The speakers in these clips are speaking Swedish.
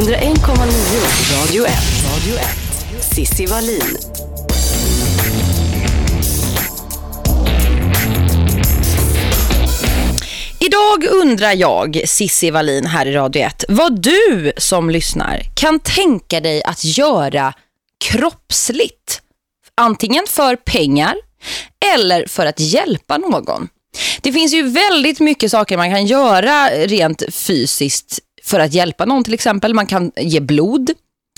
101,9 Radio 1. Radio 1. Sissi Wallin. Idag undrar jag, Sissi Wallin här i Radio 1, vad du som lyssnar kan tänka dig att göra kroppsligt. Antingen för pengar eller för att hjälpa någon. Det finns ju väldigt mycket saker man kan göra rent fysiskt för att hjälpa någon till exempel. Man kan ge blod.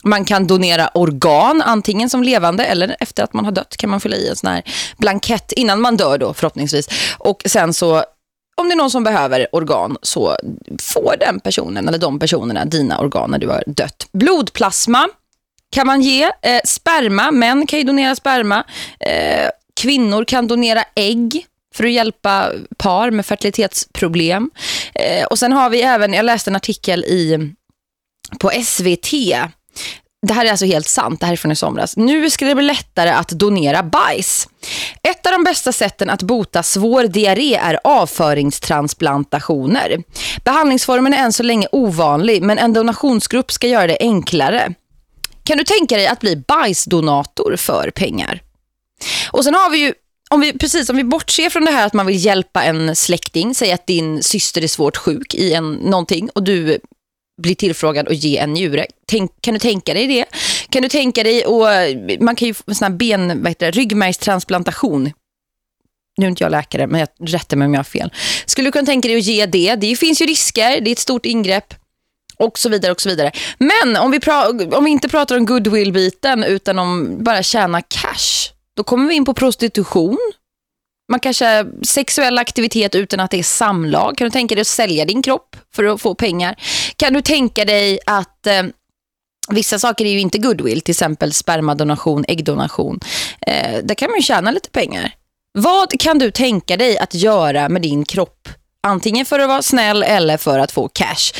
Man kan donera organ, antingen som levande eller efter att man har dött kan man fylla i en sån här blankett innan man dör då förhoppningsvis. Och sen så om det är någon som behöver organ så får den personen eller de personerna dina organ när du har dött. Blodplasma kan man ge. Eh, sperma, män kan ju donera sperma. Eh, kvinnor kan donera ägg för att hjälpa par med fertilitetsproblem. Eh, och sen har vi även, jag läste en artikel i på SVT det här är alltså helt sant, det här är från i somras. Nu ska det bli lättare att donera bajs. Ett av de bästa sätten att bota svår diarré är avföringstransplantationer. Behandlingsformen är än så länge ovanlig men en donationsgrupp ska göra det enklare. Kan du tänka dig att bli bajsdonator för pengar? Och sen har vi ju om vi, precis om vi bortser från det här att man vill hjälpa en släkting, säg att din syster är svårt sjuk i en, någonting och du blir tillfrågad att ge en njure. Tänk, kan du tänka dig det? Kan du tänka dig, och man kan ju få sån här ben, vad heter det, ryggmärgstransplantation. Nu är inte jag läkare, men jag rättar mig om jag har fel. Skulle du kunna tänka dig att ge det? Det finns ju risker, det är ett stort ingrepp och så vidare och så vidare. Men om vi, om vi inte pratar om goodwill-biten utan om bara tjäna cash, då kommer vi in på prostitution man kanske sexuell aktivitet utan att det är samlag. Kan du tänka dig att sälja din kropp för att få pengar? Kan du tänka dig att eh, vissa saker är ju inte goodwill, till exempel spermadonation, äggdonation. Eh, där kan man ju tjäna lite pengar. Vad kan du tänka dig att göra med din kropp? Antingen för att vara snäll eller för att få cash.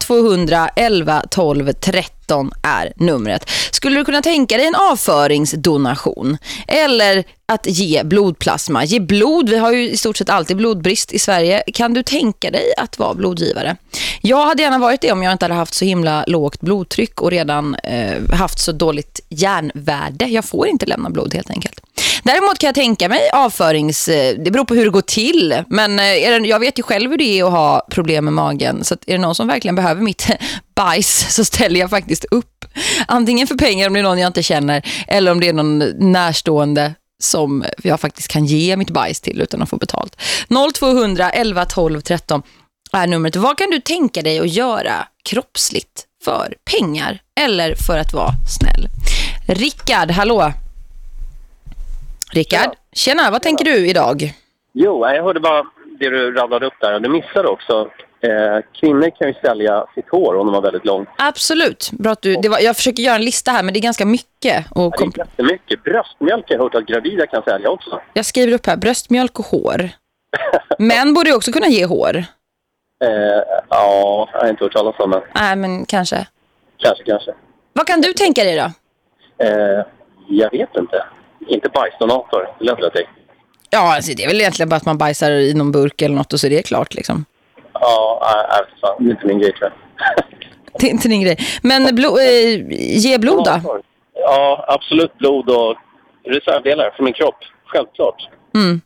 0200 11 12 13 är numret. Skulle du kunna tänka dig en avföringsdonation? Eller att ge blodplasma. Ge blod, vi har ju i stort sett alltid blodbrist i Sverige. Kan du tänka dig att vara blodgivare? Jag hade gärna varit det om jag inte hade haft så himla lågt blodtryck och redan eh, haft så dåligt järnvärde. Jag får inte lämna blod helt enkelt. Däremot kan jag tänka mig avförings... Eh, det beror på hur det går till. Men eh, det, jag vet ju själv hur det är att ha problem med magen. Så är det någon som verkligen behöver mitt bajs så ställer jag faktiskt upp. Antingen för pengar om det är någon jag inte känner eller om det är någon närstående som jag faktiskt kan ge mitt bajs till utan att få betalt. 0200 11 12 13 är numret. Vad kan du tänka dig att göra kroppsligt för pengar eller för att vara snäll? Rickard, hallå. Rickard, ja. tjena, vad tänker du idag? Jo, jag hörde bara det du radade upp där. Du missade också Eh, kvinnor kan ju sälja sitt hår om de har väldigt långt. Absolut. Bra att du, var, jag försöker göra en lista här, men det är ganska mycket. Och ja, det är jättemycket. Bröstmjölk har jag hört att gravida kan sälja också. Jag skriver upp här, bröstmjölk och hår. Män borde ju också kunna ge hår. Eh, ja, jag har inte hört talas om det. Nej, men kanske. Kanske, kanske. Vad kan du tänka dig då? Eh, jag vet inte. Inte bajsdonator, det Ja, alltså, det är väl egentligen bara att man bajsar i någon burk eller något och så är det klart liksom. Ja, äh, det är inte min grej tror jag. Det är inte din grej. Men blo äh, ge blod då? Ja, absolut blod och reservdelar för min kropp. Självklart. Mm.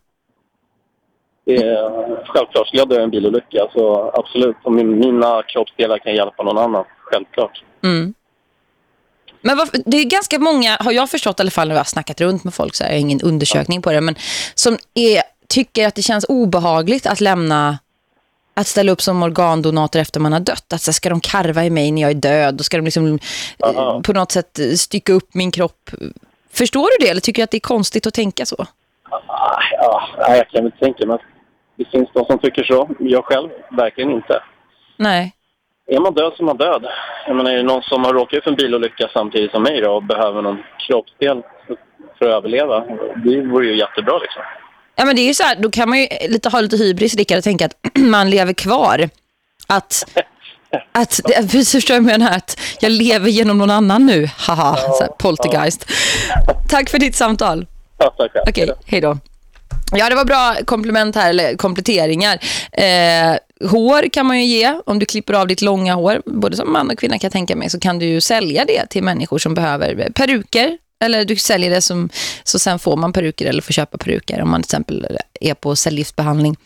Är, självklart, skulle jag dö i en bilolycka så absolut. Om mina kroppsdelar kan hjälpa någon annan. Självklart. Mm. Men varför, det är ganska många, har jag förstått i alla fall när jag har snackat runt med folk så här, jag har ingen undersökning på det, men som är, tycker att det känns obehagligt att lämna att ställa upp som organdonator efter man har dött. Att så ska de karva i mig när jag är död? Då ska de liksom Aha. på något sätt stycka upp min kropp. Förstår du det eller tycker du att det är konstigt att tänka så? Ja, jag kan inte tänka mig det finns de som tycker så. Jag själv verkligen inte. Nej. Är man död så är man död. Jag menar, är det någon som har råkat ut för en bilolycka samtidigt som mig då, och behöver någon kroppsdel för att överleva, det vore ju jättebra liksom. Ja men det är ju så här, då kan man ju lite, ha lite hybris Rickard och tänka att man lever kvar. Att, att precis förstår jag menar att jag lever genom någon annan nu. Haha, ja, poltergeist. Ja. Tack för ditt samtal. Ja, tack. Okej, okay, hej då. Ja, det var bra komplement här, eller kompletteringar. Eh, hår kan man ju ge. Om du klipper av ditt långa hår, både som man och kvinna kan jag tänka mig, så kan du ju sälja det till människor som behöver peruker. Eller du säljer det som, så sen får man peruker eller får köpa peruker om man till exempel är på cellgiftbehandling.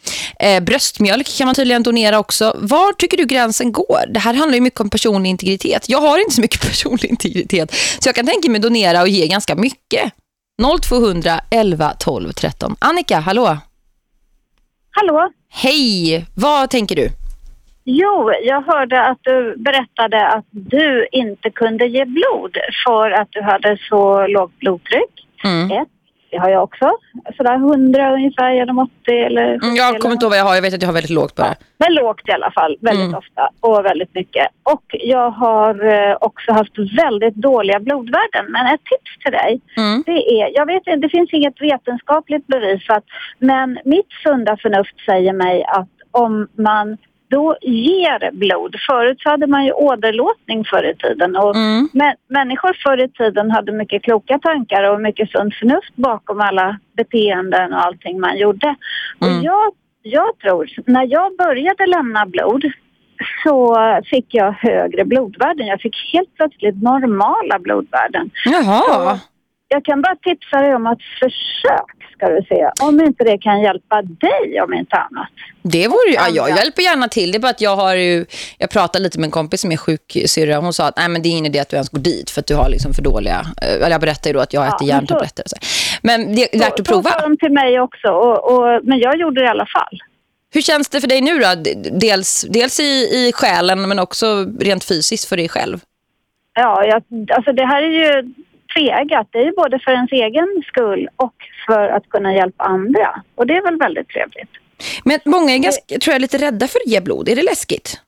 Eh, bröstmjölk kan man tydligen donera också. Var tycker du gränsen går? Det här handlar ju mycket om personlig integritet. Jag har inte så mycket personlig integritet. Så jag kan tänka mig donera och ge ganska mycket. 0200 11 12 13. Annika, hallå? Hallå? Hej, vad tänker du? Jo, jag hörde att du berättade att du inte kunde ge blod för att du hade så lågt blodtryck. Mm. Ett, det har jag också. Sådär 100 ungefär genom 80 eller 70 Mm, Jag kommer inte ihåg vad jag har, jag vet att jag har väldigt lågt på det. Men lågt i alla fall, väldigt Mm. ofta och väldigt mycket. Och jag har eh, också haft väldigt dåliga blodvärden. Men ett tips till dig, Mm. det är, jag vet inte, det finns inget vetenskapligt bevisat, men mitt sunda förnuft säger mig att om man då ger blod, förut så hade man ju åderlåtning förr i tiden och Mm. människor förr i tiden hade mycket kloka tankar och mycket sunt förnuft bakom alla beteenden och allting man gjorde. Och Mm. jag, jag tror, när jag började lämna blod så fick jag högre blodvärden. Jag fick helt plötsligt normala blodvärden. Jaha. Jag kan bara tipsa dig om att försök ska du se. Om inte det kan hjälpa dig om inte annat. Det vore ju, ja, jag hjälper gärna till. Det är bara att jag har ju, jag pratade lite med en kompis som är sjuksyrra. Hon sa att nej, men det är ingen idé att du ens går dit för att du har liksom för dåliga, eller jag berättade ju då att jag Ja, äter men järntabletter. och Så. Men det är värt att prova. Så sa de till mig också, och, och, men jag gjorde det i alla fall. Hur känns det för dig nu då? Dels, dels i, i själen men också rent fysiskt för dig själv. Ja, jag, alltså det här är ju tvegat. Det är ju både för ens egen skull och för att kunna hjälpa andra. Och det är väl väldigt trevligt. Men många är ganska, tror jag, lite rädda för att ge blod. Är det läskigt?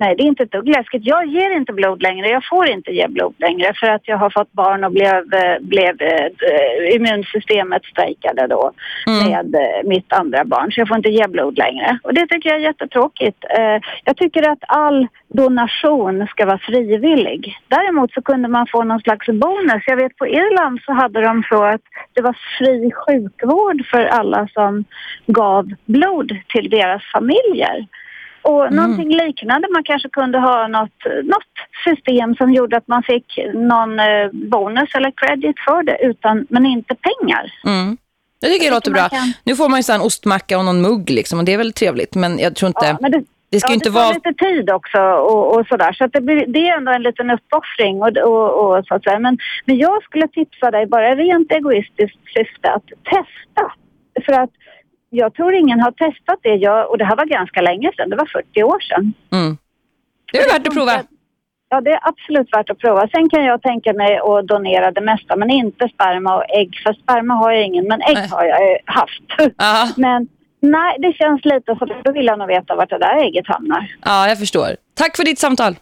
Nej, det är inte ett dugg läskigt. Jag ger inte blod längre. Jag får inte ge blod längre för att jag har fått barn och blev, eh, blev eh, immunsystemet strejkade då Mm. med eh, mitt andra barn. Så jag får inte ge blod längre. Och det tycker jag är jättetråkigt. Eh, Jag tycker att all donation ska vara frivillig. Däremot så kunde man få någon slags bonus. Jag vet på Irland så hade de så att det var fri sjukvård för alla som gav blod till deras familjer. Och Mm. någonting liknande, man kanske kunde ha något, något system som gjorde att man fick någon eh, bonus eller credit för det, utan, men inte pengar. Mm. Jag tycker det låter bra. kan- Nu får man ju en ostmacka och någon mugg liksom, och det är väl trevligt. Men jag tror inte... Ja, det, det ska ja, inte det tar vara... lite tid också och, och sådär. Så att det, blir, det är ändå en liten uppoffring och, och, och så att säga. Men, men jag skulle tipsa dig bara rent egoistiskt syfte att testa. För att jag tror ingen har testat det. Jag, och det här var ganska länge sedan. Det var 40 år sedan. Mm. Det är värt att prova. Ja, det är absolut värt att prova. Sen kan jag tänka mig att donera det mesta, men inte sperma och ägg. För sperma har jag ingen, men ägg Nej. har jag haft. Men nej, det känns lite så. Då vill jag nog veta vart det där ägget hamnar. ja, jag förstår. Tack för ditt samtal.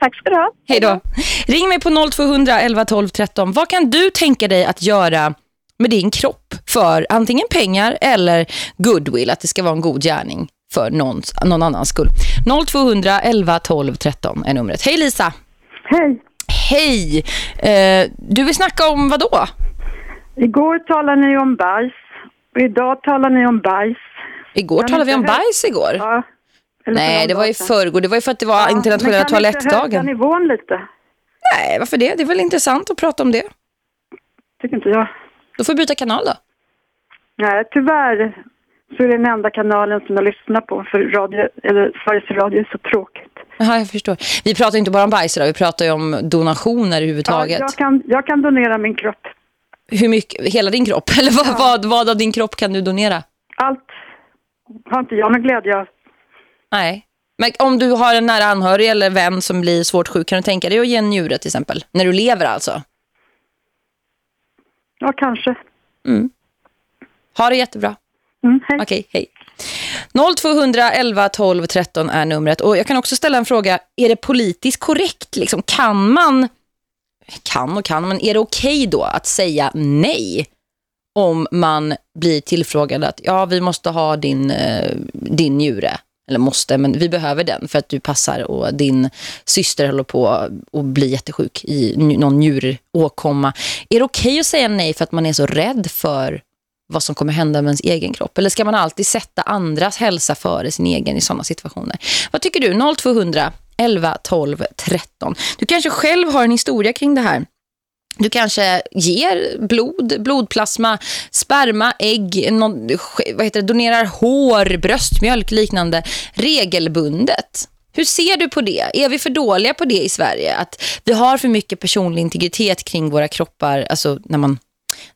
Tack ska du ha. Hej då. Ring mig på 0200 11 12 13. Vad kan du tänka dig att göra med din kropp för antingen pengar eller goodwill, att det ska vara en god gärning för någon, någon annans skull. 0200 11 12 13 är numret. Hej Lisa. Hej. Hej. Eh, du vill snacka om vad då? Igår talade ni om bajs och idag talar ni om bajs. Igår talade vi om bajs igår. Ja. Nej, det var i förrgår. Det var ju för att det var Ja, internationella men kan toalettdagen. nivån lite? Nej, varför det? Det är väl intressant att prata om det. Tycker inte jag. Då får vi byta kanal då. Nej, tyvärr så är det den enda kanalen som jag lyssnar på för radio, eller Sveriges Radio är så tråkigt. Jaha, jag förstår. Vi pratar inte bara om bajs idag, vi pratar ju om donationer Ja, överhuvudtaget. jag, kan, jag kan donera min kropp. Hur mycket? Hela din kropp? Eller vad, vad, vad av din kropp kan du donera? Allt har inte jag någon glädje av. Nej. Men om du har en nära anhörig eller vän som blir svårt sjuk, kan du tänka dig att ge en njure till exempel? När du lever alltså? Ja, kanske. Ha det jättebra. Mm, hej. Okej, hej. 0200 11 12 13 är numret. Och jag kan också ställa en fråga. Är det politiskt korrekt? Liksom, kan man, kan och kan, men är det okej då att säga nej om man blir tillfrågad att ja, vi måste ha din, eh, din njure. Eller måste, men vi behöver den för att du passar och din syster håller på att bli jättesjuk i någon njuråkomma. Är det okej att säga nej för att man är så rädd för vad som kommer hända med ens egen kropp? Eller ska man alltid sätta andras hälsa före sin egen i sådana situationer? Vad tycker du? 0200 11 12 13. Du kanske själv har en historia kring det här. Du kanske ger blod, blodplasma, sperma, ägg, någon, vad heter det, donerar hår, bröstmjölk, liknande regelbundet. Hur ser du på det? Är vi för dåliga på det i Sverige? Att vi har för mycket personlig integritet kring våra kroppar, alltså när man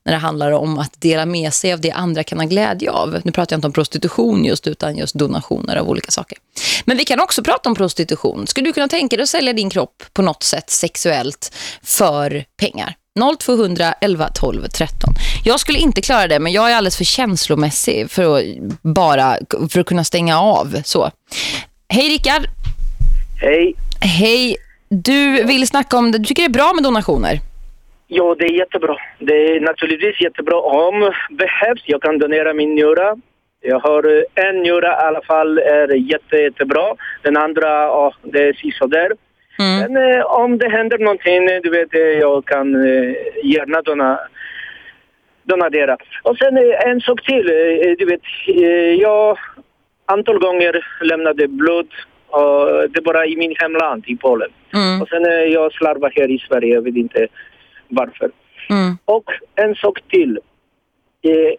när det handlar om att dela med sig av det andra kan ha glädje av. Nu pratar jag inte om prostitution just utan just donationer av olika saker. Men vi kan också prata om prostitution. Skulle du kunna tänka dig att sälja din kropp på något sätt sexuellt för pengar? 0200 11 12 13. Jag skulle inte klara det men jag är alldeles för känslomässig för att bara för att kunna stänga av så. Hej Rickard. Hej. Hej. Du vill snacka om det. Du tycker det är bra med donationer? Ja, det är jättebra. Det är naturligtvis jättebra om behövs. Jag kan donera min njura. Jag har eh, en njura i alla fall är jätte, jättebra. Den andra, ja, det är sisådär. Mm. Men eh, om det händer någonting, du vet, eh, jag kan eh, gärna dona, donera. Och sen eh, en sak till. Eh, du vet, jag antal gånger lämnade blod och det bara i min hemland, i Polen. Mm. Och sen jag slarvar här i Sverige, jag vet inte varför. Mm. Och en sak till. Eh,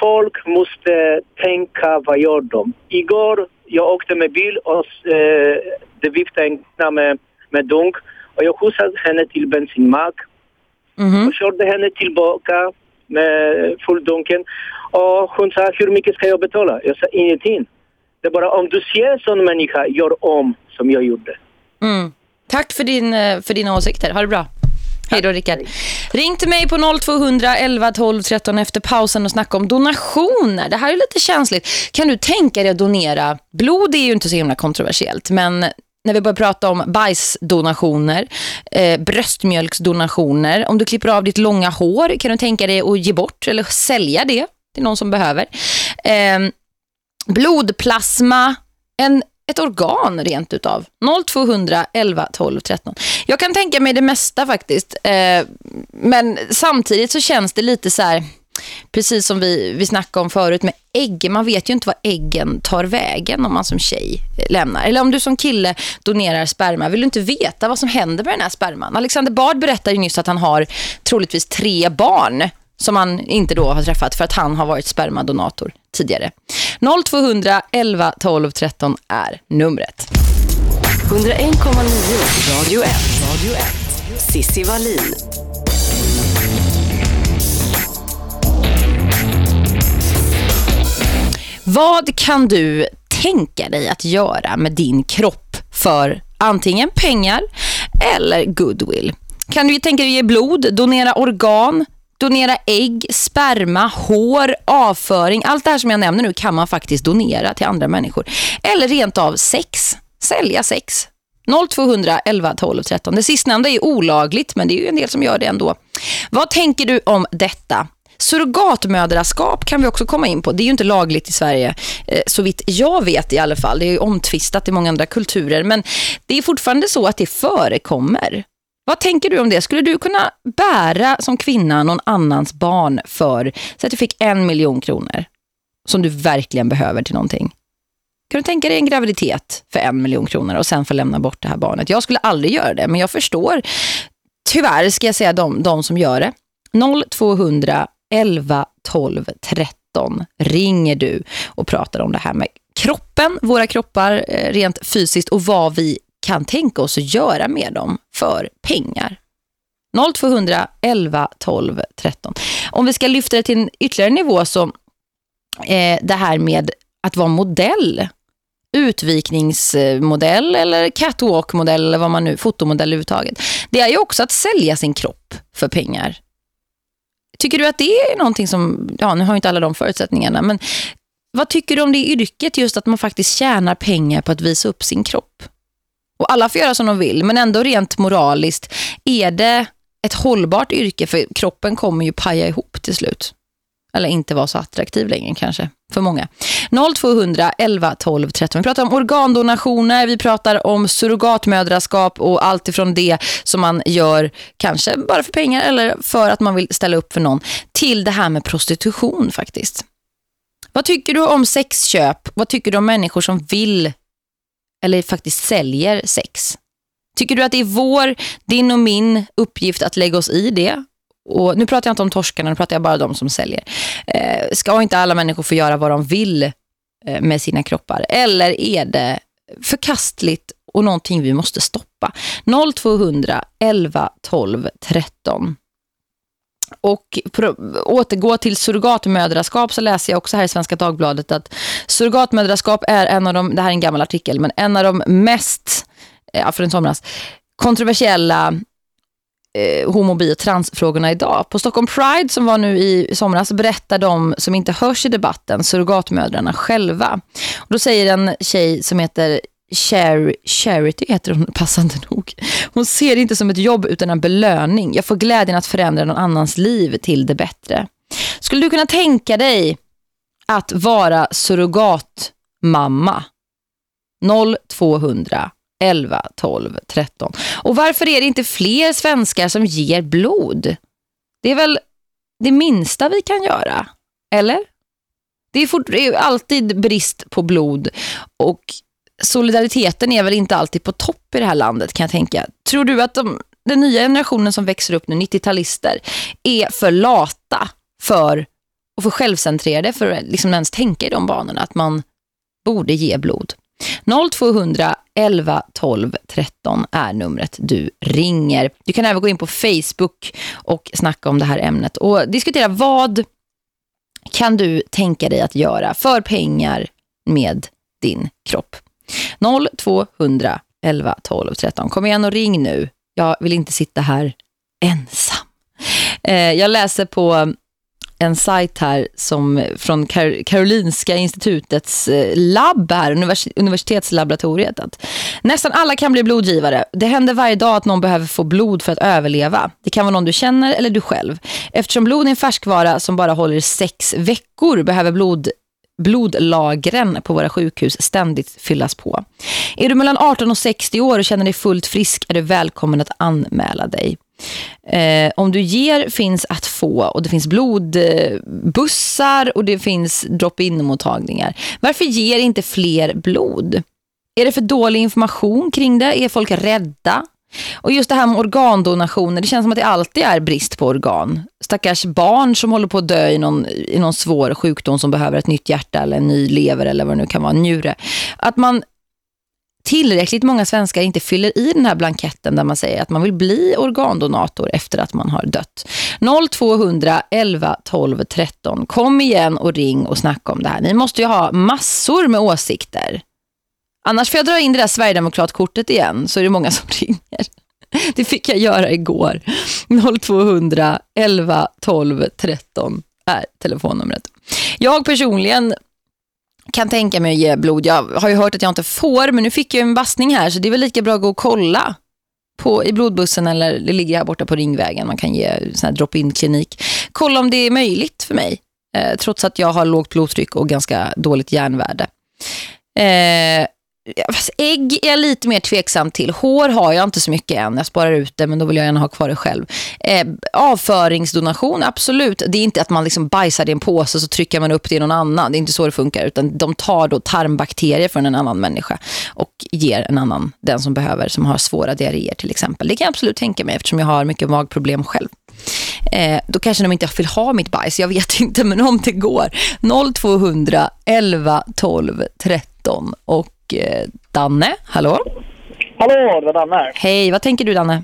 folk måste tänka vad gör de. Igår jag åkte med bil och eh, det viftade en kvinna med, med dunk och jag skjutsade henne till bensinmack mm. och körde henne tillbaka med fulldunken och hon sa hur mycket ska jag betala? Jag sa ingenting. Det är bara om du ser en sån människa, gör om som jag gjorde. Mm. Tack för, din, eh, för dina åsikter. Ha det bra. Hej då Rickard. Ring till mig på 0200 11 12 13 efter pausen och snacka om donationer. Det här är lite känsligt. Kan du tänka dig att donera? Blod är ju inte så himla kontroversiellt, men när vi börjar prata om bajsdonationer, eh, bröstmjölksdonationer, om du klipper av ditt långa hår, kan du tänka dig att ge bort eller sälja det till någon som behöver? Eh, blodplasma, en ett organ rent utav. 0200 11 12 13. Jag kan tänka mig det mesta faktiskt. Eh, men samtidigt så känns det lite så här precis som vi, vi snackade om förut med ägg. Man vet ju inte vad äggen tar vägen om man som tjej lämnar. Eller om du som kille donerar sperma. Vill du inte veta vad som händer med den här sperman? Alexander Bard berättade ju nyss att han har troligtvis tre barn som han inte då har träffat för att han har varit spermadonator tidigare. 0200 11 12 13 är numret. 101,9 Radio 1. Radio 1. Sissi Wallin. Vad kan du tänka dig att göra med din kropp för antingen pengar eller goodwill? Kan du tänka dig ge blod, donera organ, donera ägg, sperma, hår, avföring. Allt det här som jag nämner nu kan man faktiskt donera till andra människor. Eller rent av sex. Sälja sex. 0200 11 12 13. Det sistnämnda är olagligt men det är ju en del som gör det ändå. Vad tänker du om detta? Surrogatmödraskap kan vi också komma in på. Det är ju inte lagligt i Sverige, eh, så vitt jag vet i alla fall. Det är ju omtvistat i många andra kulturer. Men det är fortfarande så att det förekommer. Vad tänker du om det? Skulle du kunna bära som kvinna någon annans barn för så att du fick en miljon kronor som du verkligen behöver till någonting? Kan du tänka dig en graviditet för en miljon kronor och sen få lämna bort det här barnet? Jag skulle aldrig göra det, men jag förstår. Tyvärr ska jag säga de, de som gör det. 0200 11 12 13 ringer du och pratar om det här med kroppen, våra kroppar eh, rent fysiskt och vad vi kan tänka oss att göra med dem för pengar. 0200 11 12 13. Om vi ska lyfta det till en ytterligare nivå så eh, det här med att vara modell utvikningsmodell eller catwalkmodell eller vad man nu, fotomodell överhuvudtaget. Det är ju också att sälja sin kropp för pengar. Tycker du att det är någonting som, ja nu har inte alla de förutsättningarna, men vad tycker du om det yrket just att man faktiskt tjänar pengar på att visa upp sin kropp? Och alla får göra som de vill, men ändå rent moraliskt är det ett hållbart yrke för kroppen kommer ju paja ihop till slut. Eller inte vara så attraktiv längre kanske för många. 0200 11 12 13. Vi pratar om organdonationer, vi pratar om surrogatmödraskap och allt ifrån det som man gör kanske bara för pengar eller för att man vill ställa upp för någon till det här med prostitution faktiskt. Vad tycker du om sexköp? Vad tycker du om människor som vill eller faktiskt säljer sex? Tycker du att det är vår, din och min uppgift att lägga oss i det? Och nu pratar jag inte om torskarna, nu pratar jag bara om de som säljer. Eh, ska inte alla människor få göra vad de vill eh, med sina kroppar? Eller är det förkastligt och någonting vi måste stoppa? 0200 11 12 13. Och återgå till surrogatmödraskap så läser jag också här i Svenska Dagbladet att surrogatmödraskap är en av de, det här är en gammal artikel, men en av de mest, eh, ja, för en somras, kontroversiella eh, homo, bi och transfrågorna idag. På Stockholm Pride som var nu i somras berättar de som inte hörs i debatten, surrogatmödrarna själva. Och då säger en tjej som heter Char Charity heter hon passande nog. Hon ser det inte som ett jobb utan en belöning. Jag får glädjen att förändra någon annans liv till det bättre. Skulle du kunna tänka dig att vara surrogatmamma? 0200 11, 12, 13. Och varför är det inte fler svenskar som ger blod? Det är väl det minsta vi kan göra, eller? Det är, fort, det är alltid brist på blod och solidariteten är väl inte alltid på topp i det här landet kan jag tänka. Tror du att de, den nya generationen som växer upp nu, 90-talister, är för lata för och för självcentrerade för att liksom ens tänka i de banorna att man borde ge blod? 0200 11 12 13 är numret du ringer. Du kan även gå in på Facebook och snacka om det här ämnet och diskutera vad kan du tänka dig att göra för pengar med din kropp. 0200 11 12 13. Kom igen och ring nu. Jag vill inte sitta här ensam. Eh, jag läser på en sajt här som från Kar Karolinska institutets eh, labb här, univers universitetslaboratoriet att nästan alla kan bli blodgivare. Det händer varje dag att någon behöver få blod för att överleva. Det kan vara någon du känner eller du själv. Eftersom blod är en färskvara som bara håller sex veckor behöver blod blodlagren på våra sjukhus ständigt fyllas på. Är du mellan 18 och 60 år och känner dig fullt frisk är du välkommen att anmäla dig. Eh, om du ger finns att få och det finns blodbussar och det finns drop-in-mottagningar. Varför ger inte fler blod? Är det för dålig information kring det? Är folk rädda? Och just det här med organdonationer, det känns som att det alltid är brist på organ. Stackars barn som håller på att dö i någon, i någon svår sjukdom som behöver ett nytt hjärta eller en ny lever eller vad det nu kan vara, en njure. Att man tillräckligt många svenskar inte fyller i den här blanketten där man säger att man vill bli organdonator efter att man har dött. 0200 11 12 13. Kom igen och ring och snacka om det här. Ni måste ju ha massor med åsikter. Annars får jag dra in det där Sverigedemokratkortet igen så är det många som ringer. Det fick jag göra igår. 0200 11 12 13 är telefonnumret. Jag personligen kan tänka mig att ge blod. Jag har ju hört att jag inte får, men nu fick jag en vassning här så det är väl lika bra att gå och kolla på, i blodbussen eller det ligger här borta på ringvägen. Man kan ge sån här drop-in-klinik. Kolla om det är möjligt för mig. Eh, trots att jag har lågt blodtryck och ganska dåligt järnvärde. Eh, Ägg är jag lite mer tveksam till. Hår har jag inte så mycket än. Jag sparar ut det, men då vill jag gärna ha kvar det själv. Eh, avföringsdonation, absolut. Det är inte att man liksom bajsar i en påse och så trycker man upp det i någon annan. Det är inte så det funkar. Utan de tar då tarmbakterier från en annan människa och ger en annan, den som behöver, som har svåra diarréer till exempel. Det kan jag absolut tänka mig eftersom jag har mycket magproblem själv. Eh, då kanske de inte vill ha mitt bajs. Jag vet inte, men om det går. 0200 11 12 13 och Danne, hallå? Hallå, det var Danne här. Hej, vad tänker du Danne?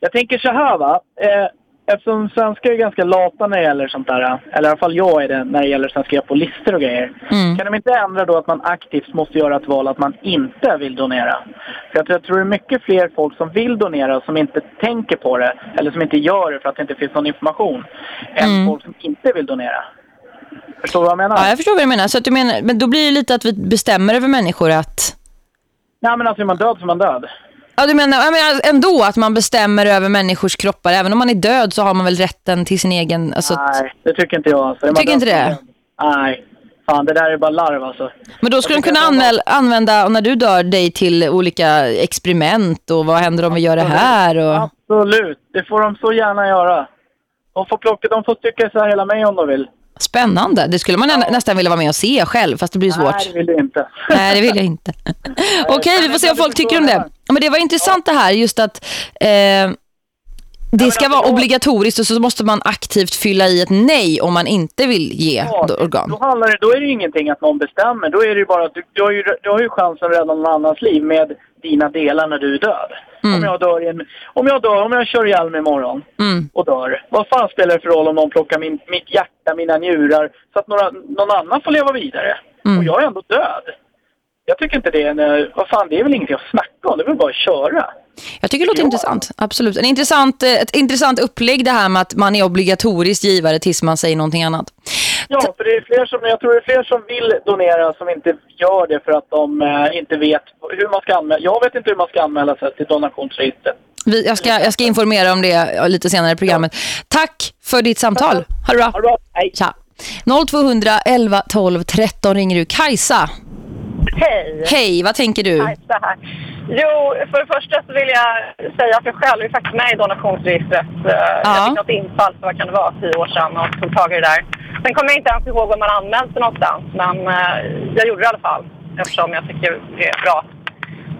Jag tänker så här va. Eh, eftersom svenskar är ganska lata när det gäller sånt där, eller i alla fall jag är det när det gäller att skriva på listor och grejer. Mm. Kan de inte ändra då att man aktivt måste göra ett val att man inte vill donera? För jag tror, det är mycket fler folk som vill donera som inte tänker på det, eller som inte gör det för att det inte finns någon information, mm. än folk som inte vill donera. Förstår du vad jag menar? Ja, jag förstår vad du menar. Så att du menar. Men då blir det lite att vi bestämmer över människor att... Nej, men alltså är man död så är man död. Ja, du menar, jag menar ändå att man bestämmer över människors kroppar. Även om man är död så har man väl rätten till sin egen... Alltså, Nej, det tycker inte jag. Alltså. Tycker inte det? Nej. Fan, det där är bara larv alltså. Men då skulle de kunna anmäl, använda, när du dör, dig till olika experiment och vad händer om vi gör det här? Och... Absolut, det får de så gärna göra. De får, plocka, de får stycka så här hela mig om de vill. Spännande. Det skulle man nä- nästan vilja vara med och se själv, fast det blir svårt. Nej, det vill du inte. Nej, det vill jag inte. Okej, vi får se vad folk tycker om det. Ja, Men det var intressant det här, just att eh, det ska vara obligatoriskt och så måste man aktivt fylla i ett nej om man inte vill ge Ja, organ. Då, handlar det, då är det ju ingenting att någon bestämmer. Då är det ju bara att du, du, har, ju, du har ju chansen att rädda någon annans liv med dina delar när du är död. Om, jag dör en, om jag dör, om jag kör ihjäl mig imorgon Mm. och dör. Vad fan spelar det för roll om någon plockar min, mitt hjärta, mina njurar så att några, någon annan får leva vidare? Mm. Och jag är ändå död. Jag tycker inte det är en, vad fan, det är väl ingenting att snacka om. Det är väl bara att köra. Jag tycker det låter Ja. intressant, absolut. En intressant, eh, ett intressant upplägg det här med att man är obligatoriskt givare tills man säger någonting annat. Ja, för det är fler som, jag tror det är fler som vill donera som inte gör det för att de eh, inte vet hur man ska anmäla. Jag vet inte hur man ska anmäla sig till donationsregistret. Vi, jag, ska, jag ska informera om det ja, lite senare i programmet. Tack för ditt samtal. Ha det bra. Ha det bra. Hej. Tja. 0200 11 12 13 ringer du. Kajsa, Hej! hej, vad tänker du? Hej, så här. Jo, för det första så vill jag säga att jag själv är faktiskt med i donationsregistret. Eh, Ja. Jag fick något infall för vad kan det vara, tio år sedan och tog tag i det där. Sen kommer jag inte ens ihåg var man anmält sig någonstans, men eh, jag gjorde det i alla fall eftersom jag tycker det är bra.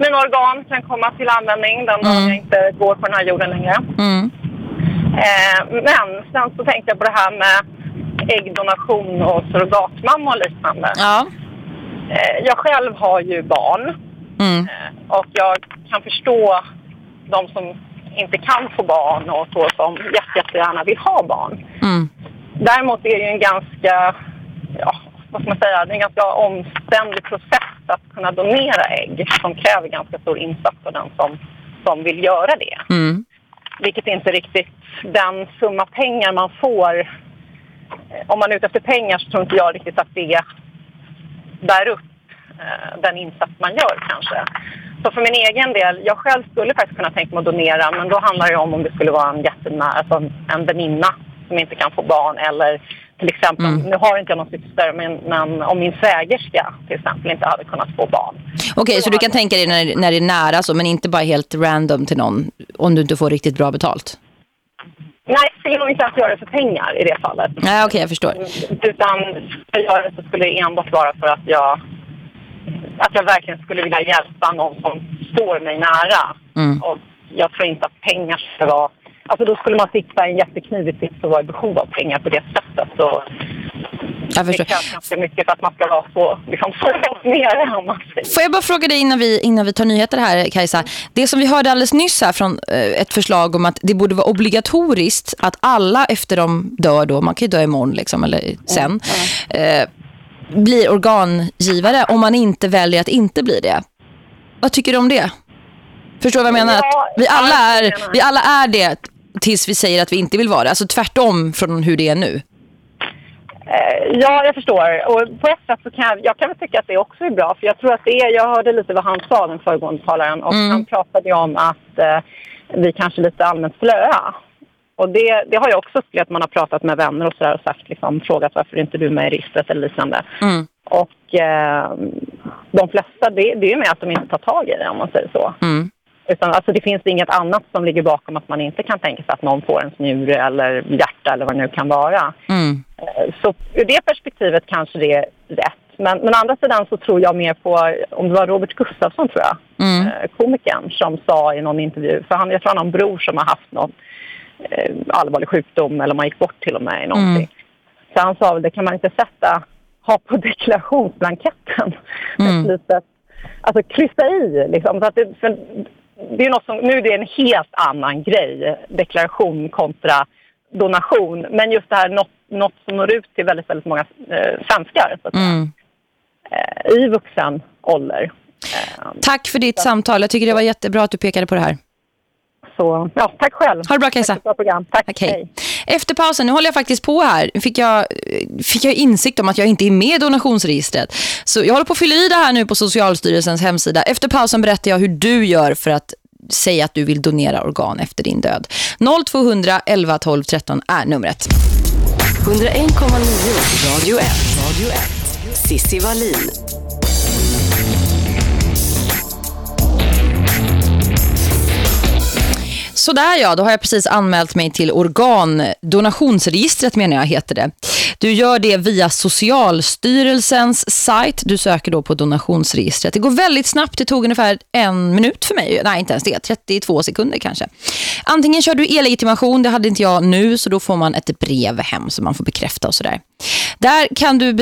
Mina organ kan komma till användning den dagen Mm. jag inte går på den här jorden längre. Mm. Eh, men sen så tänkte jag på det här med äggdonation och surrogatmamma och liknande. Ja. Eh, jag själv har ju barn. Mm. Eh, Och jag kan förstå de som inte kan få barn och så som jätte- jättegärna vill ha barn. Mm. Däremot är det ju en ganska, ja, vad ska man säga, det är en ganska omständlig process att kunna donera ägg som kräver ganska stor insats av den som, som vill göra det. Mm. Vilket inte riktigt den summa pengar man får, eh, om man är ute efter pengar så tror inte jag riktigt att det bär upp eh, den insats man gör kanske. Så för min egen del, jag själv skulle faktiskt kunna tänka mig att donera men då handlar det om om det skulle vara en jättenära, alltså en väninna som inte kan få barn eller till exempel, Mm. nu har inte jag någon syster, men, men om min svägerska till exempel inte hade kunnat få barn. Okej, så du kan tänka dig när, när det är nära så, men inte bara helt random till någon om du inte får riktigt bra betalt? Nej, jag skulle nog inte ens göra det för pengar i det fallet. Nej, okej, jag förstår. Utan för att göra det så skulle det enbart vara för att jag, att jag verkligen skulle vilja hjälpa någon som står mig nära. Mm. Och jag tror inte att pengar ska vara... Alltså då skulle man sitta i en jätteknivig sits och vara i behov av pengar på det sättet. Så Jag det förstår. krävs ganska mycket för att man ska vara så, liksom, så långt nere. Får jag bara fråga dig innan vi, innan vi tar nyheter här, Kajsa. Det som vi hörde alldeles nyss här från eh, ett förslag om att det borde vara obligatoriskt att alla efter de dör då, man kan ju dö imorgon liksom, eller sen, eh, blir organgivare om man inte väljer att inte bli det. Vad tycker du om det? Förstår du vad jag menar? Ja, Att vi, alla är, vi alla är det tills vi säger att vi inte vill vara det. Alltså tvärtom från hur det är nu. Eh, Ja, jag förstår. Och på ett sätt så kan jag, jag kan väl tycka att det också är bra. För jag tror att det är, jag hörde lite vad han sa, den föregående talaren. Och Mm. han pratade ju om att eh, vi kanske är lite allmänt slöa. Och det, det har jag också upplevt. Man har pratat med vänner och sådär och sagt, liksom, frågat varför är inte du med i registret eller liknande. Mm. Och eh, de flesta, det, det är ju med att de inte tar tag i det om man säger så. Mm. Utan alltså, det finns inget annat som ligger bakom att man inte kan tänka sig att någon får en njure eller hjärta eller vad det nu kan vara. Mm. Eh, Så ur det perspektivet kanske det är rätt. Men, men å andra sidan så tror jag mer på, om det var Robert Gustafsson tror jag, Mm. eh, komikern som sa i någon intervju, för han, jag tror han har en bror som har haft någon eh, allvarlig sjukdom eller man gick bort till och med i någonting. Mm. Så han sa väl, det kan man inte sätta, ha på deklarationsblanketten. Mm. Ett litet, alltså kryssa i liksom. Så att det, för det är något som, nu är det en helt annan grej, deklaration kontra donation. Men just det här något, något som når ut till väldigt, väldigt många eh, svenskar så att Mm. eh, i vuxen ålder. Eh, Tack för ditt samtal. Jag tycker det var jättebra att du pekade på det här. så ja, tack själv. Ha det bra Kajsa. Tack för bra program. Tack. Tack, hej. Efter pausen, nu håller jag faktiskt på här, fick jag, fick jag insikt om att jag inte är med i donationsregistret. Så jag håller på att fylla i det här nu på Socialstyrelsens hemsida. Efter pausen berättar jag hur du gör för att säga att du vill donera organ efter din död. 0200 11 12 13 är numret. 101,9 Radio 1. Radio 1. Sissi Wallin. Sådär ja, då har jag precis anmält mig till organdonationsregistret menar jag heter det. Du gör det via Socialstyrelsens sajt. Du söker då på donationsregistret. Det går väldigt snabbt. Det tog ungefär en minut för mig. Nej, inte ens det. 32 sekunder kanske. Antingen kör du e-legitimation. Det hade inte jag nu så då får man ett brev hem som man får bekräfta och sådär. Där kan du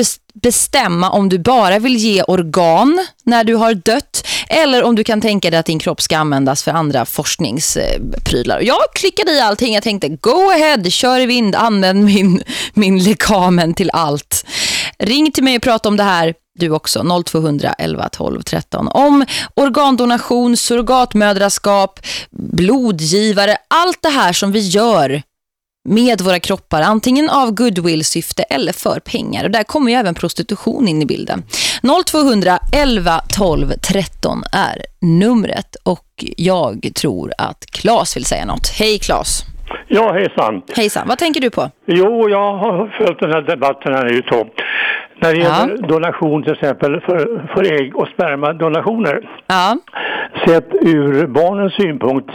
bestämma om du bara vill ge organ när du har dött eller om du kan tänka dig att din kropp ska användas för andra forskningsprylar. Jag klickade i allting. Jag tänkte, go ahead, kör i vind, använd min, min lekamen till allt. Ring till mig och prata om det här du också 0200 11 12 13 om organdonation, surrogatmödraskap, blodgivare, allt det här som vi gör med våra kroppar, antingen av goodwill-syfte eller för pengar. Och där kommer ju även prostitution in i bilden. 0200 11 12 13 är numret och jag tror att Claes vill säga något. Hej Claes! Ja, hejsan. Hejsan, vad tänker du på? Jo, jag har följt den här debatten här nu då. När det ja. gäller donation till exempel för, för ägg- och spermadonationer. Ja. Sett ur barnens synpunkt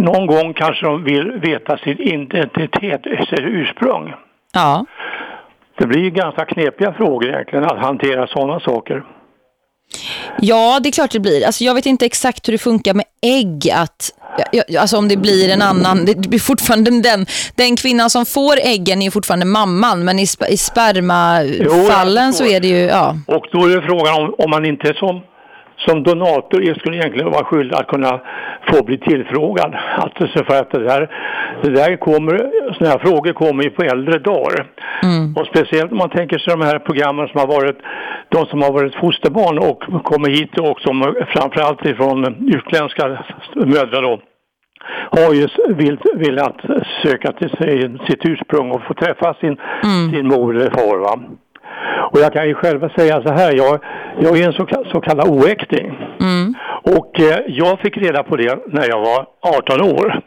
någon gång kanske de vill veta sin identitet, sitt ursprung. Ja. Det blir ju ganska knepiga frågor egentligen att hantera sådana saker. Ja, det är klart det blir. Alltså, jag vet inte exakt hur det funkar med ägg. Att, alltså om det blir en annan... Det blir fortfarande den, den kvinnan som får äggen är fortfarande mamman. Men i, i spermafallen så är det ju... Ja. Och då är det frågan om, om man inte som som donator skulle egentligen vara skyldig att kunna få bli tillfrågad. Alltså för att det där, det där kommer, sådana här frågor kommer ju på äldre dagar. Mm. Och speciellt om man tänker sig de här programmen som har varit, de som har varit fosterbarn och kommer hit och som framförallt ifrån utländska mödrar då har ju velat söka till sig sitt ursprung och få träffa sin, mm. sin mor eller far. Va? Och jag kan ju själv säga så här, jag, jag är en så, så kallad oäkting. Mm. Och eh, jag fick reda på det när jag var 18 år.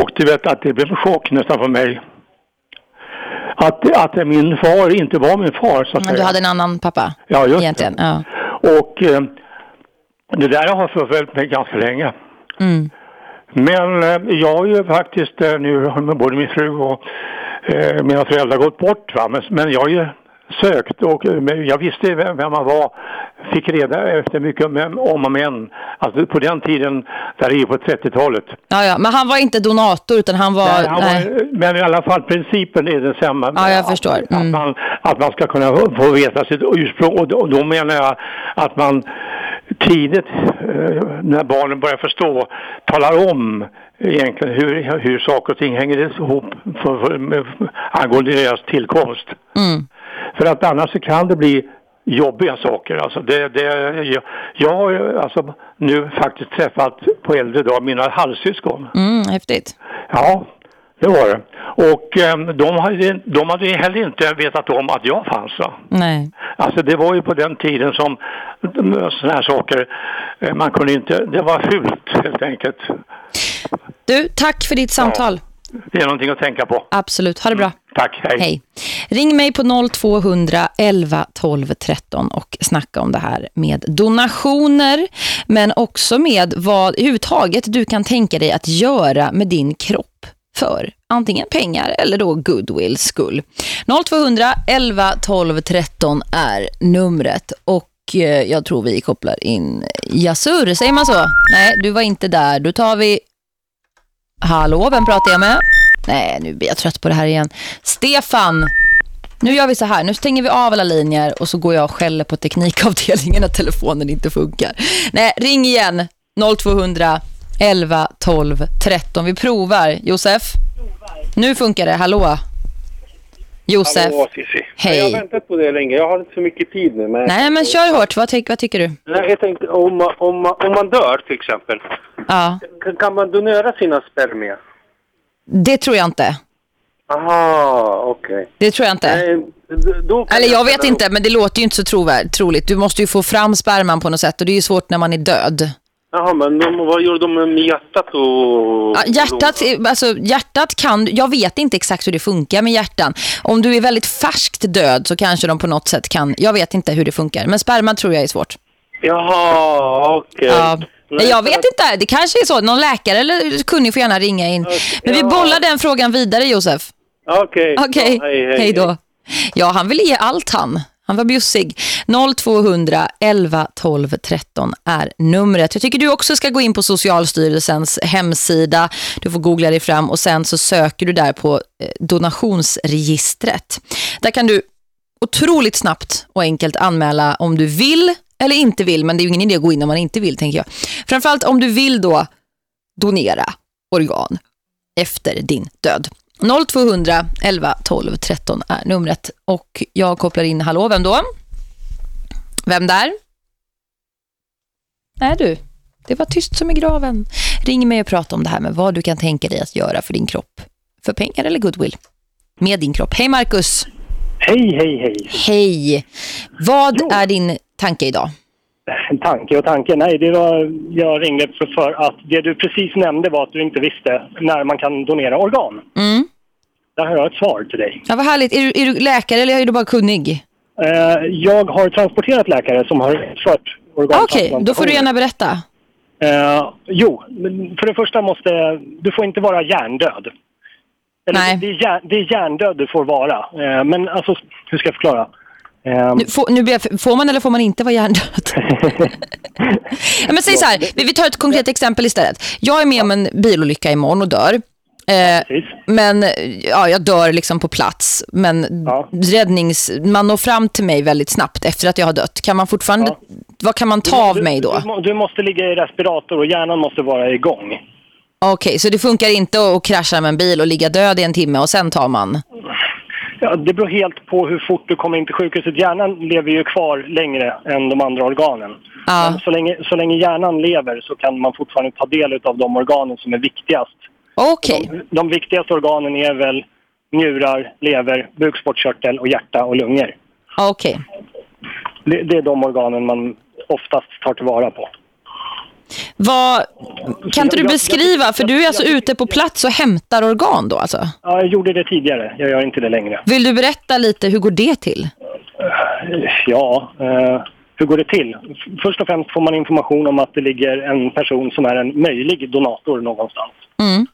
Och du vet att det blev en chock nästan för mig. Att, att min far inte var min far så att Men säga. du hade en annan pappa? Ja, just egentligen. det. Ja. Och eh, det där har förföljt mig ganska länge. Mm. Men eh, jag har ju faktiskt eh, nu med både min fru och eh, mina föräldrar gått bort. Va? Men, men jag har ju sökt och jag visste vem man var. Fick reda efter mycket om och men. Alltså på den tiden, där är ju på 30-talet. Ja, ja, men han var inte donator utan han var... Nej, han nej. var men i alla fall principen är densamma. Ja, jag förstår. Mm. Att, man, att man ska kunna få veta sitt ursprung och då, och då menar jag att man tidigt, eh, när barnen börjar förstå, talar om egentligen hur, hur saker och ting hänger ihop för, för, angående deras tillkomst. Mm. För att annars så kan det bli jobbiga saker. Alltså det, det, jag, jag har alltså nu faktiskt träffat på äldre dag mina halvsyskon. Mm, häftigt. Ja, det var det. Och eh, de, hade, de hade heller inte vetat om att jag fanns. Va? Nej. Alltså det var ju på den tiden som sådana här saker, eh, man kunde inte, det var fult helt enkelt. Du, tack för ditt samtal. Ja, det är någonting att tänka på. Absolut, ha det bra. Mm. Tack, hej. hej. Ring mig på 0200 11 12 13 och snacka om det här med donationer men också med vad överhuvudtaget du kan tänka dig att göra med din kropp för antingen pengar eller då goodwill skull. 0200 11 12 13 är numret och eh, jag tror vi kopplar in Jasur, säger man så? Nej, du var inte där. Då tar vi Hallå, vem pratar jag med? Nej, nu blir jag trött på det här igen. Stefan, nu gör vi så här. Nu stänger vi av alla linjer och så går jag och skäller på teknikavdelningen att telefonen inte funkar. Nej, ring igen. 0200 11 12 13. Vi provar. Josef? Nu funkar det. Hallå? Josef? Hallå. Hej. Jag har väntat på det länge. Jag har inte så mycket tid nu. Men... Nej, men kör hårt. Vad, vad tycker du? Nej, jag tänkte, om, om, om man dör till exempel. Ja. Kan, man donera sina spermier? Det tror jag inte. Aha, okej. Okay. Det tror jag inte. Då Eller jag vet inte, men det låter ju inte så trovärd, troligt. Du måste ju få fram sperman på något sätt och det är ju svårt när man är död. Jaha, men de, vad gör de med hjärtat och... Ja, hjärtat, alltså, hjärtat kan, jag vet inte exakt hur det funkar med hjärtan. Om du är väldigt färskt död så kanske de på något sätt kan, jag vet inte hur det funkar. Men sperma tror jag är svårt. Jaha, okej. Ja. Nej, jag vet inte, det kanske är så. Någon läkare eller kunnig får gärna ringa in. Men vi bollar den frågan vidare, Josef. Okej. Okej, Ja, hej, hej, hej då. Ja, han vill ge allt han. Han var bjussig. 0200 11 12 13 är numret. Jag tycker du också ska gå in på Socialstyrelsens hemsida. Du får googla dig fram och sen så söker du där på eh, donationsregistret. Där kan du otroligt snabbt och enkelt anmäla om du vill eller inte vill. Men det är ju ingen idé att gå in om man inte vill, tänker jag. Framförallt om du vill då donera organ efter din död. 0200 11 12 13 är numret. Och jag kopplar in, hallå, vem då? Vem där? Nej du, det var tyst som i graven. Ring mig och prata om det här med vad du kan tänka dig att göra för din kropp. För pengar eller goodwill. Med din kropp. Hej Marcus! Hej, hej, hej. Hej! Vad är din tanke idag? En tanke och tanke. Nej, det var, jag ringde för, för att det du precis nämnde var att du inte visste när man kan donera organ. Mm. Där har jag ett svar till dig. Ja, vad härligt. Är du, är du läkare eller är du bara kunnig? Eh, jag har transporterat läkare som har utfört organ. Ah, Okej, då får du gärna berätta. Eh, jo, för det första måste du får inte vara hjärndöd. Eller Nej. Det, är hjär, det är hjärndöd du får vara. Eh, men alltså, hur ska jag förklara? Eh, Nu, får, nu blir får man eller får man inte vara hjärndöd? ja, men säg så här, vi, vi tar ett konkret exempel istället. Jag är med om en bilolycka imorgon och dör. Eh, men ja, jag dör liksom på plats. Men räddnings, man når fram till mig väldigt snabbt efter att jag har dött. Kan man fortfarande, vad kan man ta av mig då? Du, du måste ligga i respirator och hjärnan måste vara igång. Okej, så det funkar inte att krascha med en bil och ligga död i en timme och sen tar man? Ja, det beror helt på hur fort du kommer in till sjukhuset. Hjärnan lever ju kvar längre än de andra organen. Men så länge, så länge hjärnan lever så kan man fortfarande ta del av de organen som är viktigast. Okej. De, de viktigaste organen är väl njurar, lever, bukspottkörtel och hjärta och lungor. Okej. Det, det är de organen man oftast tar tillvara på. Vad, kan inte du beskriva, för du är alltså ute på plats och hämtar organ då alltså? Ja, jag gjorde det tidigare. Jag gör inte det längre. Vill du berätta lite, hur går det till? Ja, eh, hur går det till? Först och främst får man information om att det ligger en person som är en möjlig donator någonstans. Mm.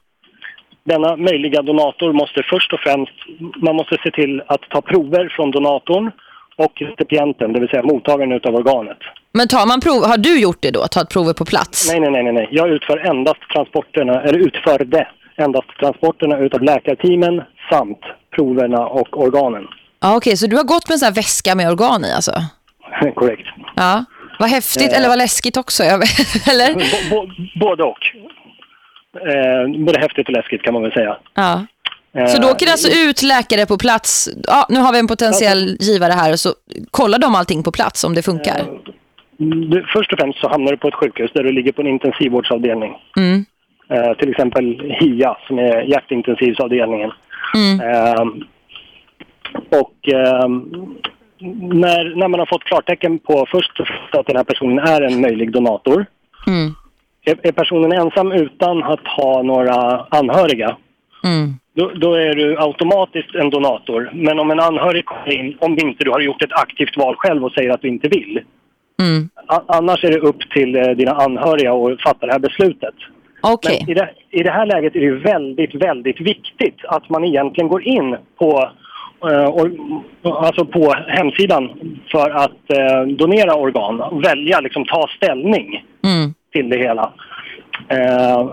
Denna möjliga donator måste först och främst, man måste se till att ta prover från donatorn och recipienten, det vill säga mottagaren utav organet. Men tar man prov, har du gjort det då? Tagit prover på plats? Nej, nej, nej, nej. Jag utför endast transporterna, eller utförde endast transporterna utav läkarteamen samt proverna och organen. Ja, Okej, så du har gått med en sån här väska med organ i alltså? Korrekt. Ja. Vad häftigt, Eh. eller vad läskigt också, eller? Både och. Eh, både häftigt och läskigt kan man väl säga. Ja. Eh, Så då åker det alltså ut läkare på plats. Ja, nu har vi en potentiell givare här så kollar de allting på plats om det funkar. Du, först och främst så hamnar du på ett sjukhus där du ligger på en intensivvårdsavdelning. Mm. Eh, till exempel HIA som är hjärtintensivsavdelningen. Mm. Eh, och eh, när, när man har fått klartecken på först att den här personen är en möjlig donator. Mm. Är, är personen ensam utan att ha några anhöriga Mm. då, då är du automatiskt en donator. Men om en anhörig kommer in, om inte du har gjort ett aktivt val själv och säger att du inte vill. Mm. Annars är det upp till eh, dina anhöriga att fatta det här beslutet. Okej. Men i det, i det här läget är det väldigt, väldigt viktigt att man egentligen går in på, eh, or, alltså på hemsidan för att eh, donera organ och välja, liksom ta ställning Mm. till det hela. Eh,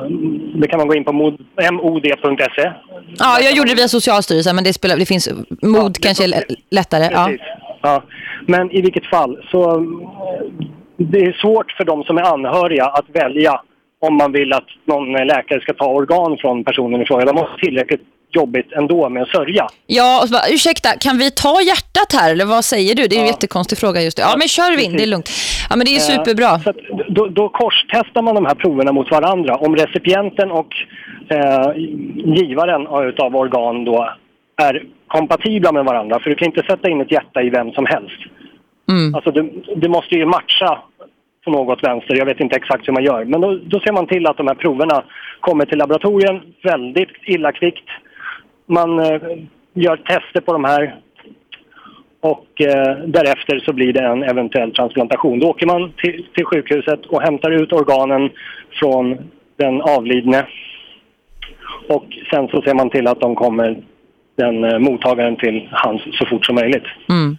det kan man gå in på mod- mod.se. Ja, jag gjorde det via Socialstyrelsen, men det, spelar, det finns mod kanske är lä- lättare. Ja. Precis. Ja. Men i vilket fall så eh, det är svårt för de som är anhöriga att välja om man vill att någon läkare ska ta organ från personen i fråga. De har tillräckligt jobbigt ändå med att sörja. Ja, och så bara, ursäkta, kan vi ta hjärtat här? Eller vad säger du? Det är en jättekonstig fråga just det. Ja, men kör vi in, det är lugnt. Ja, men det är Eh, superbra. Så att då, då korstestar man de här proverna mot varandra. Om recipienten och eh, givaren av organ då är kompatibla med varandra. För du kan inte sätta in ett hjärta i vem som helst. Mm. Alltså du, du måste ju matcha på något vänster. Jag vet inte exakt hur man gör. Men då, då ser man till att de här proverna kommer till laboratorien väldigt illa kvickt. Man eh, gör tester på de här och eh, därefter så blir det en eventuell transplantation. Då åker man till, till sjukhuset och hämtar ut organen från den avlidne. Och sen så ser man till att de kommer den eh, mottagaren till hands så fort som möjligt. Mm.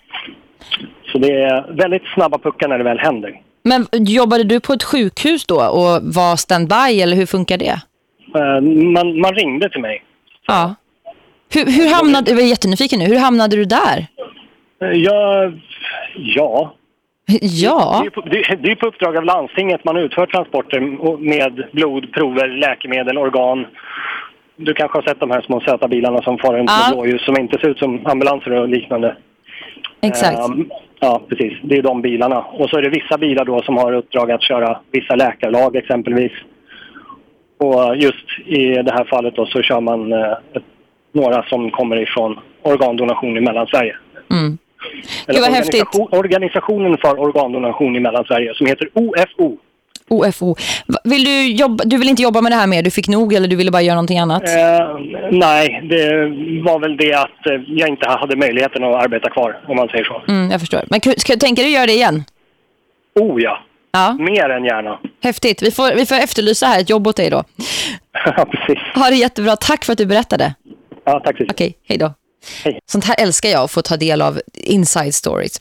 Så det är väldigt snabba puckar när det väl händer. Men jobbade du på ett sjukhus då och var standby eller hur funkar det? Eh, man, man ringde till mig. Ja. Hur, hur hamnade, jag är jättenyfiken nu, hur hamnade du där? Eh, Jag, ja, Ja. det är, på, det är på uppdrag av landstinget man utför transporter med blod, prover, läkemedel, organ. Du kanske har sett de här små söta bilarna som far runt Ja. med blåljus som inte ser ut som ambulanser och liknande. Exakt. Ehm, ja, precis. Det är de bilarna. Och så är det vissa bilar då som har uppdrag att köra vissa läkarlag exempelvis. Och just i det här fallet då så kör man eh, några som kommer ifrån organdonation i Mellansverige. Mm. Eller Gud, vad häftigt. organisation, Organisationen för organdonation i Mellansverige som heter OFO. OFO. Vill du, jobba, du vill inte jobba med det här mer? Du fick nog eller du ville bara göra någonting annat? Eh, nej, det var väl det att eh, jag inte hade möjligheten att arbeta kvar om man säger så. Mm, jag förstår. Men ska, tänker du göra det igen? Oh ja, Ja, mer än gärna. häftigt. Vi får, vi får efterlysa här ett jobb åt dig då. Ja, precis. Ha det jättebra. Tack för att du berättade. Ja, tack så mycket. Okej, hej då. Hej. Sånt här älskar jag att få ta del av inside stories.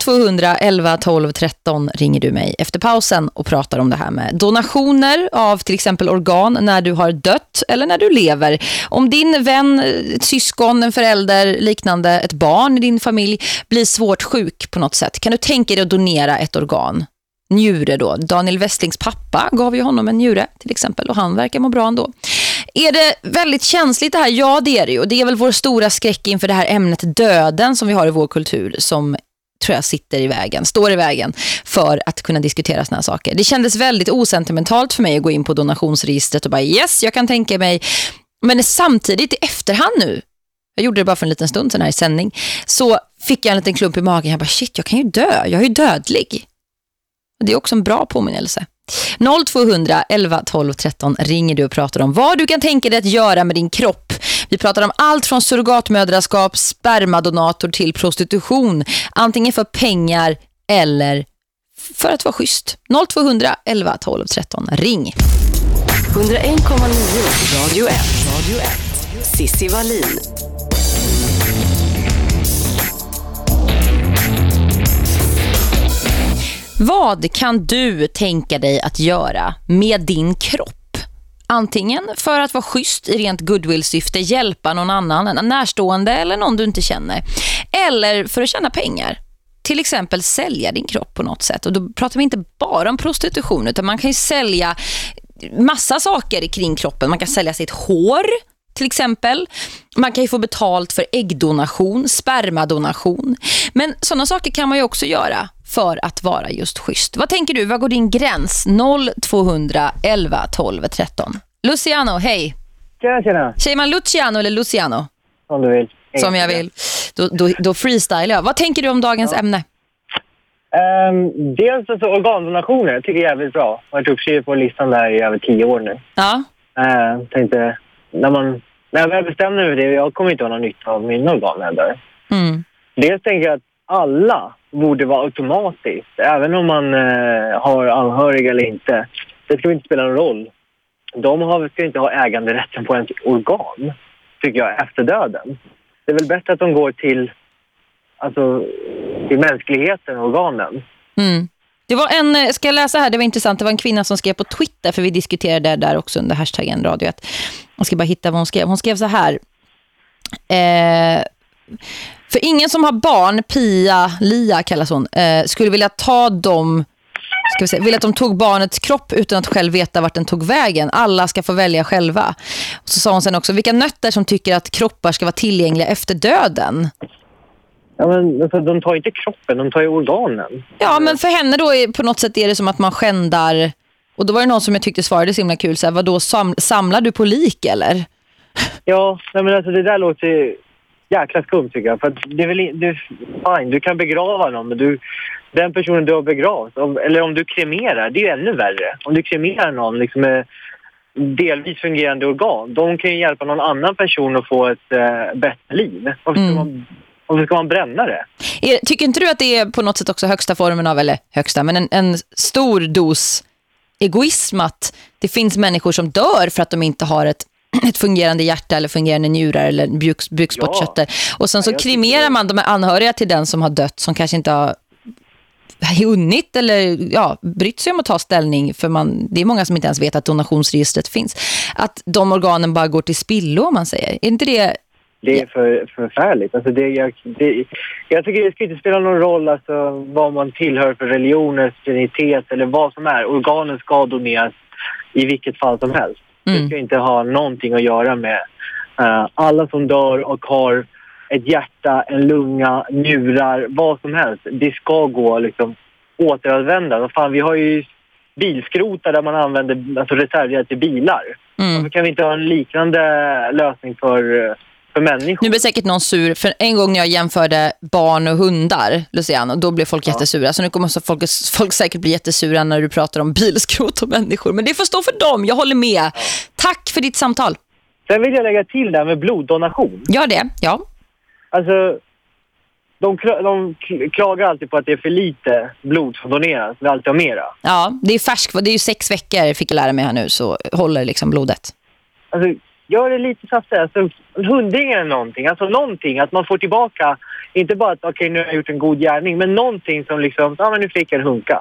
0200 11 12 13 ringer du mig efter pausen och pratar om det här med donationer av till exempel organ när du har dött eller när du lever. Om din vän, ett syskon, en förälder, liknande, ett barn i din familj blir svårt sjuk på något sätt. Kan du tänka dig att donera ett organ? Njure då. Daniel Westlings pappa gav ju honom en njure till exempel och han verkar må bra ändå. Är det väldigt känsligt det här? Ja, det är det ju. Det är väl vår stora skräck inför det här ämnet döden som vi har i vår kultur som tror jag sitter i vägen, står i vägen för att kunna diskutera såna här saker. Det kändes väldigt osentimentalt för mig att gå in på donationsregistret och bara yes, jag kan tänka mig. Men samtidigt i efterhand nu, jag gjorde det bara för en liten stund sedan här i sändning, så fick jag en liten klump i magen. Jag bara shit, jag kan ju dö. Jag är ju dödlig. Och Det är också en bra påminnelse. 0200 11 12 13 ringer du och pratar om vad du kan tänka dig att göra med din kropp. Vi pratar om allt från surrogatmödraskap, spermadonator till prostitution. Antingen för pengar eller för att vara schysst. 0200 11 12 13 ring. 101,9 Radio 1. Radio 1. Sissi Wallin. Vad kan du tänka dig att göra med din kropp? Antingen för att vara schysst i rent goodwill-syfte, hjälpa någon annan, en närstående eller någon du inte känner. Eller för att tjäna pengar. Till exempel sälja din kropp på något sätt. Och då pratar vi inte bara om prostitution utan man kan ju sälja massa saker kring kroppen. Man kan sälja sitt hår till exempel. Man kan ju få betalt för äggdonation, spermadonation. Men sådana saker kan man ju också göra för att vara just schysst. Vad tänker du? Vad går din gräns? 0200 11 12 13. Luciano, hej. Tjena, tjena. Säger man Luciano eller Luciano? Om du vill. Som jag vill. Då, då, då freestylar jag. Vad tänker du om dagens ämne? Um, dels alltså organdonationer tycker jag är jävligt bra. Jag har varit uppskriven på listan där i över tio år nu. Ja. Uh, tänkte, när, man, när jag väl bestämde mig för det, jag kommer inte ha någon nytta av mina organ dör. Mm. Dels tänker jag att alla borde vara automatiskt, även om man eh, har anhöriga eller inte. Det ska inte spela någon roll. De har, ska inte ha äganderätten på ens organ, tycker jag, efter döden. Det är väl bättre att de går till, alltså, till mänskligheten, organen. Mm. Det var en, eh, ska jag läsa här, det var intressant. Det var en kvinna som skrev på Twitter, för vi diskuterade det där också under hashtaggen radio 1. Jag ska bara hitta vad hon skrev. Hon skrev så här. Eh, för ingen som har barn, Pia, Lia kallas hon, eh, skulle vilja ta dem ska vi säga, vill att de tog barnets kropp utan att själv veta vart den tog vägen. Alla ska få välja själva. Och så sa hon sen också, vilka nötter som tycker att kroppar ska vara tillgängliga efter döden? Ja, men alltså, de tar inte kroppen, de tar ju organen. Ja, men för henne då är, på något sätt är det som att man skändar... Och då var det någon som jag tyckte svarade så himla kul. Så här, vadå, sam, samlar du på lik eller? Ja, men alltså det där låter ju jäkla skumt tycker jag. För att det är väl det, fine, du kan begrava någon, men du, den personen du har begravt, om, eller om du kremerar, det är ju ännu värre. Om du kremerar någon liksom med delvis fungerande organ, de kan ju hjälpa någon annan person att få ett eh, bättre liv. Varför ska, man, varför ska man bränna det? Är, tycker inte du att det är på något sätt också högsta formen av, eller högsta, men en, en stor dos egoism att det finns människor som dör för att de inte har ett, ett fungerande hjärta eller fungerande njurar eller buk, bukspottkörtel. Och sen så jag kremerar man de anhöriga till den som har dött som kanske inte har hunnit eller ja, brytt sig om att ta ställning för man, det är många som inte ens vet att donationsregistret finns. Att de organen bara går till spillo om man säger. Är inte det Det är för, förfärligt. Alltså det, jag, det, jag tycker det ska inte spela någon roll alltså, vad man tillhör för religion, spiritualitet eller vad som är. Organen ska doneras i vilket fall som helst. Det ska inte ha någonting att göra med eh, alla som dör och har ett hjärta, en lunga, njurar, vad som helst. Det ska gå liksom återanvända. Fan, vi har ju bilskrotar där man använder alltså, reservdelar till bilar. Varför kan vi inte ha en liknande lösning för, för människor? Nu blir säkert någon sur, för en gång när jag jämförde barn och hundar, Luciano, då blev folk jättesura. Så nu kommer folk, folk säkert bli jättesura när du pratar om bilskrot och människor. Men det får stå för dem, jag håller med. Tack för ditt samtal. Sen vill jag lägga till det här med bloddonation. Gör det, ja. Alltså, de, de klagar alltid på att det är för lite blod som doneras. Vi alltid har mera. Ja, det är färsk, det är ju sex veckor fick jag lära mig här nu, så håller liksom blodet. Alltså, gör det lite saftigare. Alltså, en hundring eller någonting. Alltså någonting. Att man får tillbaka, inte bara att okej nu har jag gjort en god gärning, men någonting som liksom, ja men nu fick jag en hunka.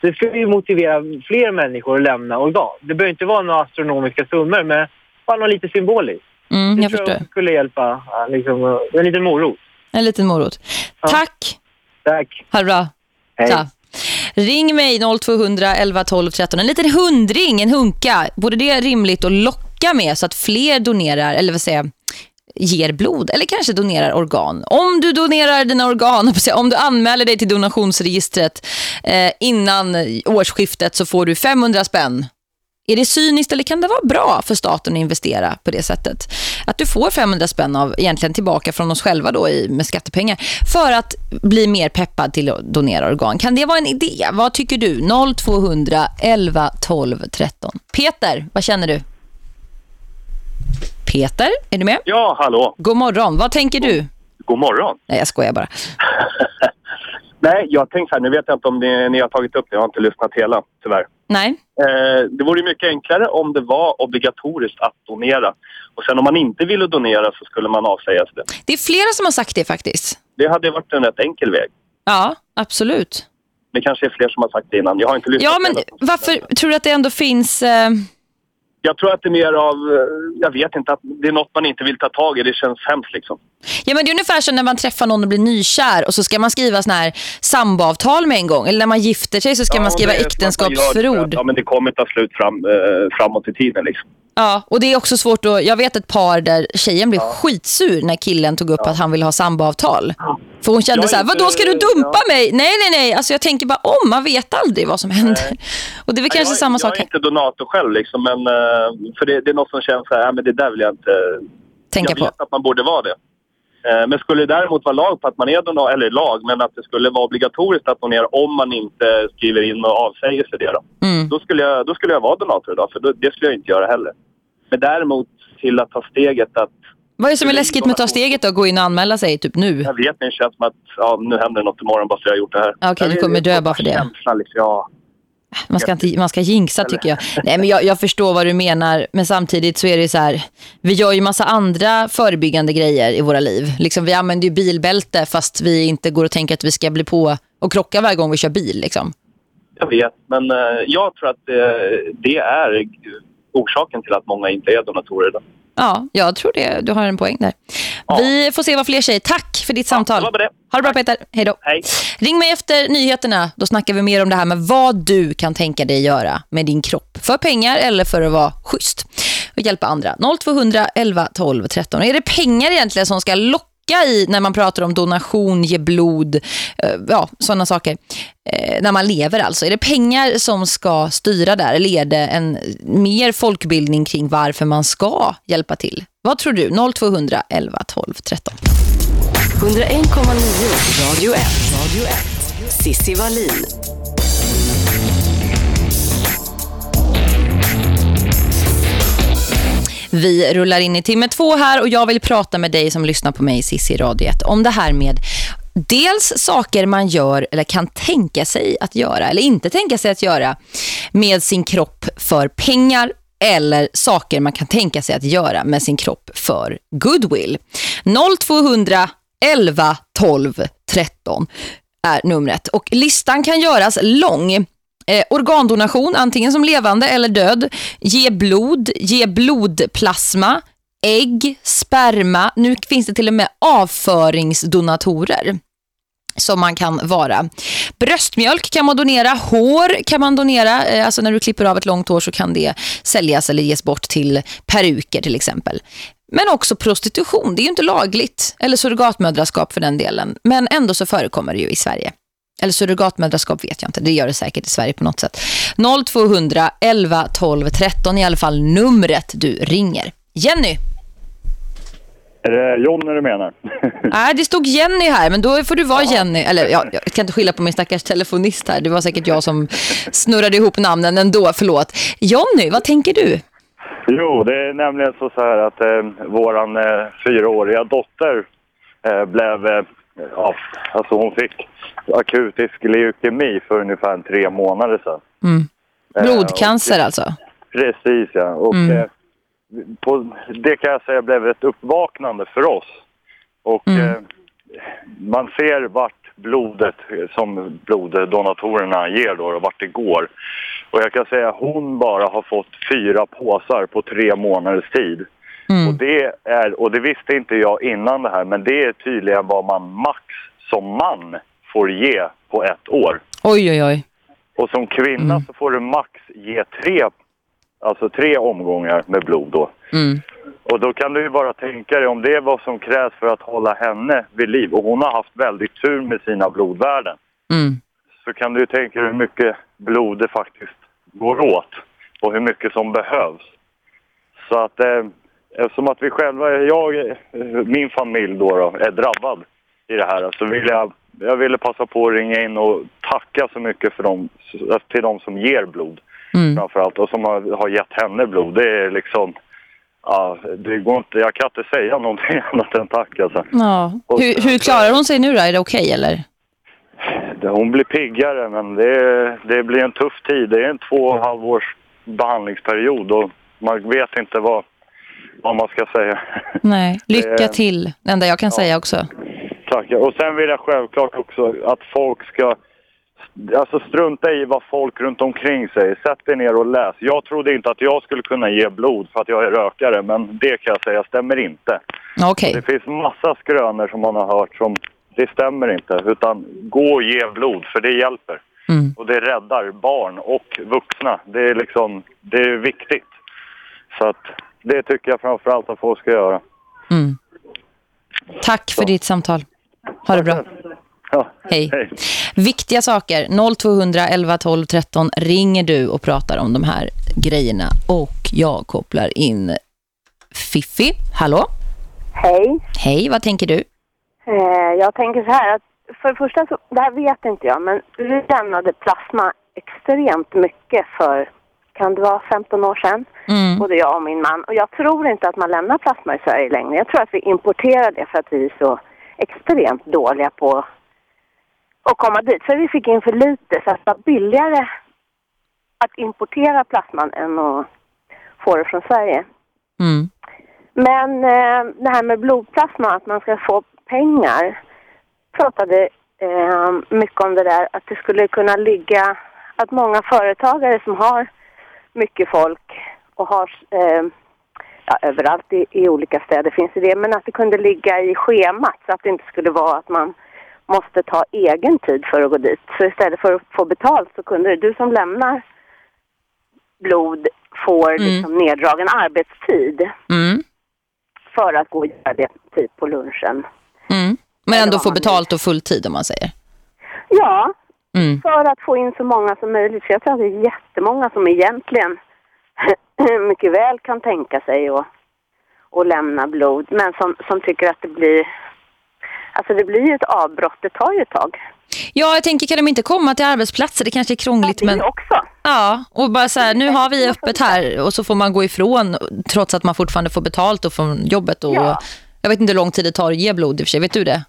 Det skulle ju motivera fler människor att lämna organ. Det behöver inte vara några astronomiska summor, men bara något lite symboliskt. Mm, det jag tror förstår. jag skulle hjälpa. Ja, liksom, en liten morot. En liten morot. Tack. Tack. Ha det bra. Hej. Tja. Ring mig 0200 11 12 13. En liten hundring, en hunka. Borde det rimligt att locka med så att fler donerar, eller vad säger jag, ger blod eller kanske donerar organ. Om du donerar dina organ, om du anmäler dig till donationsregistret eh, innan årsskiftet så får du 500 spänn. Är det cyniskt eller kan det vara bra för staten att investera på det sättet? Att du får 500 spänn av egentligen tillbaka från oss själva då i, med skattepengar för att bli mer peppad till att donera organ. Kan det vara en idé? Vad tycker du? 0200 11 12 13. Peter, vad känner du? Peter, är du med? Ja, hallå. God morgon. Vad tänker du? God morgon. Nej, jag skojar bara. Nej, jag tänkte så här, nu vet jag inte om ni, ni har tagit upp det, jag har inte lyssnat hela, tyvärr. Nej. Eh, det vore mycket enklare om det var obligatoriskt att donera. Och sen om man inte ville donera så skulle man avsäga sig det. Det är flera som har sagt det faktiskt. Det hade varit en rätt enkel väg. Ja, absolut. Det kanske är fler som har sagt det innan. Jag har inte lyssnat Ja, men varför tror du att det ändå finns... Eh... Jag tror att det är mer av, eh, jag vet inte, att det är något man inte vill ta tag i. Det känns hemskt liksom. Ja, men det är ungefär som när man träffar någon och blir nykär och så ska man skriva sån här samboavtal med en gång. Eller när man gifter sig så ska Ja, man skriva äktenskapsförord. Ja, men det kommer ta slut fram, eh, framåt i tiden liksom. Ja, och det är också svårt att... Jag vet ett par där tjejen blev skitsur när killen tog upp att han ville ha samboavtal. För hon kände Jag är så här, inte- vadå ska du dumpa mig? Nej, nej, nej. Alltså jag tänker bara om, man vet aldrig vad som händer. Och det är väl kanske jag, samma jag sak är här. inte donator själv liksom, men eh, för det, det är något som känns så här, ja, men det där vill jag inte... Tänka jag vet att man borde vara det. Eh, Men skulle det däremot vara lag på att man är donator, eller lag, men att det skulle vara obligatoriskt att donera om man inte skriver in och avsäger sig det då. Mm. Då, skulle jag, då skulle jag vara donator idag, för då, det skulle jag inte göra heller. Men däremot till att ta steget att... Vad är det som är läskigt med att ta steget då? Gå in och anmäla sig typ nu? Jag vet, men det känns som att ja, nu händer något imorgon bara för att jag har gjort det här. Okej, Jag du kommer dö bara för det. Känslan, liksom, ja. Man ska, inte, man ska jinxa tycker jag. Nej, men jag. Jag förstår vad du menar. Men samtidigt så är det så här. Vi gör ju massa andra förebyggande grejer i våra liv. Liksom, vi använder ju bilbälte fast vi inte går och tänker att vi ska bli på och krocka varje gång vi kör bil. Liksom. Jag vet, men eh, jag tror att eh, det är orsaken till att många inte är donatorer idag. Ja, jag tror det. Du har en poäng där. Vi får se vad fler säger. Tack för ditt samtal. det det. Ha det bra Peter. Hej då. Hej. Ring mig efter nyheterna. Då snackar vi mer om det här med vad du kan tänka dig göra med din kropp. För pengar eller för att vara schysst. Och hjälpa andra. 0200 11 12 13. Är det pengar egentligen som ska locka tänka i när man pratar om donation, ge blod, eh, ja, sådana saker. Eh, när man lever alltså. Är det pengar som ska styra där eller är det en mer folkbildning kring varför man ska hjälpa till? Vad tror du? 0200 11 12 13. 101,9 Radio 1. Radio 1. Sissi Wallin. Vi rullar in i timme två här och jag vill prata med dig som lyssnar på mig Sissi Radiet om det här med dels saker man gör eller kan tänka sig att göra eller inte tänka sig att göra med sin kropp för pengar eller saker man kan tänka sig att göra med sin kropp för goodwill. 0200 11 12 13 är numret och listan kan göras lång. Eh, organdonation, antingen som levande eller död. Ge blod, ge blodplasma, ägg, sperma. Nu finns det till och med avföringsdonatorer som man kan vara. Bröstmjölk kan man donera, hår kan man donera. Eh, alltså när du klipper av ett långt hår så kan det säljas eller ges bort till peruker till exempel. Men också prostitution, det är ju inte lagligt. Eller surrogatmödraskap för den delen. Men ändå så förekommer det ju i Sverige. Eller surrogatmödraskap vet jag inte. Det gör det säkert i Sverige på något sätt. 0200 11 12 13 i alla fall numret du ringer. Jenny! Är det Jonny du menar? Nej, det stod Jenny här, men då får du vara Jenny. Eller ja, jag kan inte skilja på min stackars telefonist här. Det var säkert jag som snurrade ihop namnen ändå, förlåt. Jonny, vad tänker du? Jo, det är nämligen så, så här att eh, våran eh, fyraåriga dotter eh, blev, eh, ja, alltså hon fick akutisk leukemi för ungefär tre månader sedan. Mm. Eh, Blodcancer alltså? Precis, ja. Och Mm. eh, på, det kan jag säga blev ett uppvaknande för oss. Och Mm. eh, man ser vart blodet som bloddonatorerna ger då och vart det går. Och jag kan säga att hon bara har fått fyra påsar på tre månaders tid. Mm. Och, det är, och det visste inte jag innan det här, men det är tydligen vad man max som man får ge på ett år. Oj, oj, oj. Och som kvinna så får du max ge tre, alltså tre omgångar med blod då. Mm. Och då kan du ju bara tänka dig om det är vad som krävs för att hålla henne vid liv. Och hon har haft väldigt tur med sina blodvärden. Mm. Så kan du ju tänka dig hur mycket blod det faktiskt går åt. Och hur mycket som behövs. Så att eh, eftersom att vi själva, jag, min familj då, då är drabbad i det här. Så vill jag, jag ville passa på att ringa in och tacka så mycket för dem, till de som ger blod. Mm. Framförallt och som har, har gett henne blod. Det är liksom, ja, det går inte, jag kan inte säga någonting annat än tack alltså. Ja. Hur, hur klarar hon sig nu då? Är det okej eller? Det- Hon blir piggare men det, det blir en tuff tid. Det är en två och en halv års behandlingsperiod och man vet inte vad, vad man ska säga. Nej. Lycka Det- till. Det enda jag kan säga också. Tack. Och sen vill jag självklart också att folk ska alltså strunta i vad folk runt omkring säger. Sätt dig ner och läs. Jag trodde inte att jag skulle kunna ge blod för att jag är rökare, men det kan jag säga stämmer inte. Okej. Det finns massa skrönor som man har hört som det stämmer inte. Utan gå och ge blod, för det hjälper. Mm. Och det räddar barn och vuxna. Det är liksom, det är viktigt. Så att det tycker jag framförallt att folk ska göra. Mm. Tack för ditt samtal. Ha det bra. Ja, Hej. Viktiga saker. 0200 11 12 13 ringer du och pratar om de här grejerna. Och jag kopplar in Fiffi. Hallå? Hej. Hej, vad tänker du? Eh, jag tänker så här att för det första så, det här vet inte jag, men vi lämnade plasma extremt mycket för, kan det vara 15 år sedan? Mm. Både jag och min man. Och jag tror inte att man lämnar plasma i Sverige längre. Jag tror att vi importerar det för att vi är så extremt dåliga på att komma dit. För vi fick in för lite så att det var billigare att importera plasman än att få det från Sverige. Mm. Men eh, det här med blodplasma, att man ska få pengar, pratade eh, mycket om det där, att det skulle kunna ligga, att många företagare som har mycket folk och har, eh, ja överallt i, i olika städer finns det men att det kunde ligga i schemat så att det inte skulle vara att man måste ta egen tid för att gå dit. Så istället för att få betalt så kunde du som lämnar blod får liksom neddragen arbetstid Mm. för att gå och göra det typ på lunchen. Mm. Men ändå få betalt och fulltid om man säger. Ja, Mm. för att få in så många som möjligt. För jag tror att det är jättemånga som egentligen mycket väl kan tänka sig att, att lämna blod. Men som, som tycker att det blir... Alltså det blir ju ett avbrott, det tar ju ett tag. Ja, jag tänker kan de inte komma till arbetsplatser? Det kanske är krångligt. Ja, det är men... också. Ja, och bara så här, nu har vi öppet här och så får man gå ifrån trots att man fortfarande får betalt och från jobbet. Och... Ja. Jag vet inte hur lång tid det tar att ge blod i och för sig. Vet du det?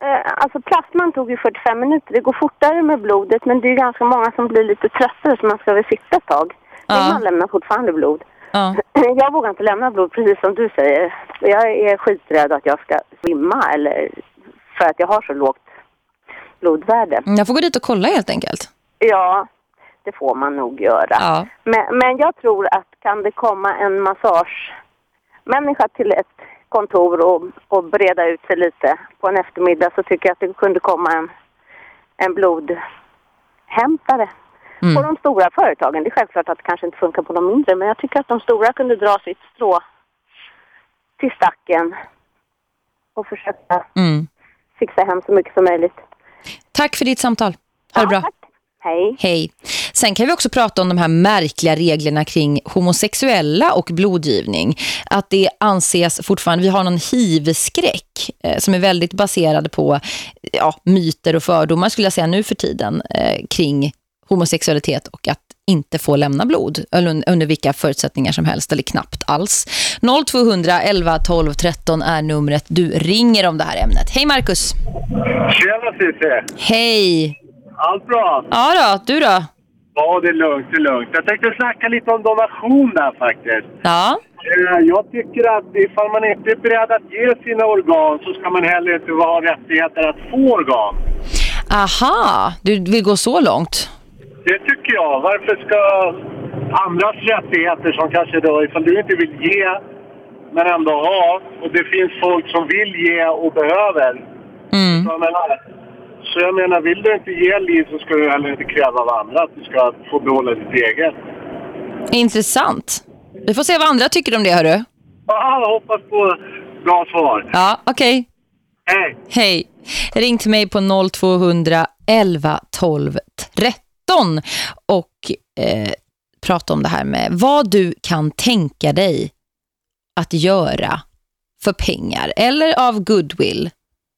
Eh, alltså plasman tog ju 45 minuter. Det går fortare med blodet men det är ganska många som blir lite tröttare så man ska väl sitta ett tag. Men Ja. man lämnar fortfarande blod. Ja. Jag vågar inte lämna blod precis som du säger. Jag är skiträdd att jag ska svimma eller för att jag har så lågt blodvärde. Jag får gå dit och kolla helt enkelt. Ja, det får man nog göra. Ja. Men, men jag tror att kan det komma en massagemänniska till ett kontor och, och breda ut sig lite på en eftermiddag så tycker jag att det kunde komma en, en blodhämtare. Mm. På de stora företagen, det är självklart att det kanske inte funkar på de mindre, men jag tycker att de stora kunde dra sitt strå till stacken och försöka Mm. fixa hem så mycket som möjligt. Tack för ditt samtal. Ha det bra. Hej. Hej. Sen kan vi också prata om de här märkliga reglerna kring homosexuella och blodgivning. Att det anses fortfarande, vi har någon hivskräck eh, som är väldigt baserad på ja, myter och fördomar skulle jag säga nu för tiden eh, kring homosexualitet och att inte få lämna blod under vilka förutsättningar som helst eller knappt alls. 0200 11 12 13 är numret du ringer om det här ämnet. Hej Marcus. Tjena Cissi! Hej. Allt bra? Ja då, du då? Ja, det är lugnt, det är lugnt. Jag tänkte snacka lite om donation där faktiskt. Ja. Eh, Jag tycker att ifall man inte är beredd att ge sina organ så ska man heller inte ha rättigheter att få organ. Aha, du vill gå så långt. Det tycker jag. Varför ska andras rättigheter som kanske då, ifall du inte vill ge men ändå ha och det finns folk som vill ge och behöver. Mm. Så så jag menar, vill du inte ge liv så ska du heller inte kräva av andra att du ska få behålla ditt eget. Intressant. Vi får se vad andra tycker om det, hörru. Ja, hoppas på bra svar. Ja, okej. Hej. Hej. Ring till mig på 0200 11 12 13 och eh, prata om det här med vad du kan tänka dig att göra för pengar eller av goodwill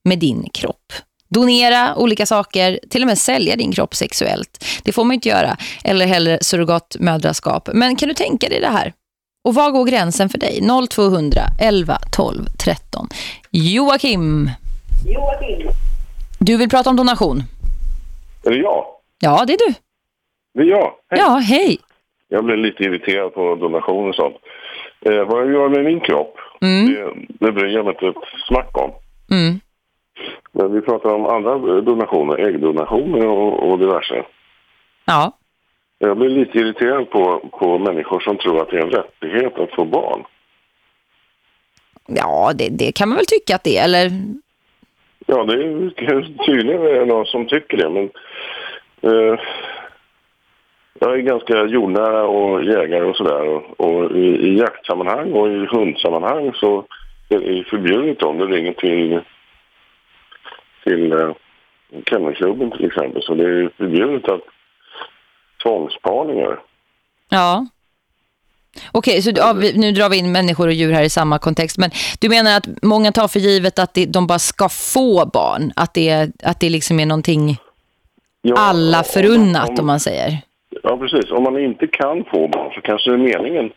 med din kropp. Donera olika saker, till och med sälja din kropp sexuellt. Det får man inte göra. Eller heller surrogatmödraskap. Men kan du tänka dig det här? Och var går gränsen för dig? 0200 11 12 13. Joakim. Du vill prata om donation? Är det jag? Ja, det är du. Det är jag. Hej. Ja, hej. Jag blir lite irriterad på donation och sånt. Eh, vad jag gör med min kropp, Mm. det, det bryr jag mig inte ett smack om. Mm. Men vi pratar om andra donationer, äggdonationer och, och diverse. Ja. Jag blir lite irriterad på, på människor som tror att det är en rättighet att få barn. Ja, det, det kan man väl tycka att det är, eller? Ja, det är tydligen någon som tycker det, men eh, jag är ganska jordnära och jägare och sådär. Och, och i, i jaktsammanhang och i hundsammanhang så är det förbjudet om det ringer till, till eh, kennelklubben till exempel. Så det är förbjudet att tvångsparningar. Ja. Okej, så ja, vi, nu drar vi in människor och djur här i samma kontext. Men du menar att många tar för givet att det, de bara ska få barn? Att det, att det liksom är någonting Ja, alla förunnat, om- om man säger? Ja, precis. Om man inte kan få barn så kanske det är meningen,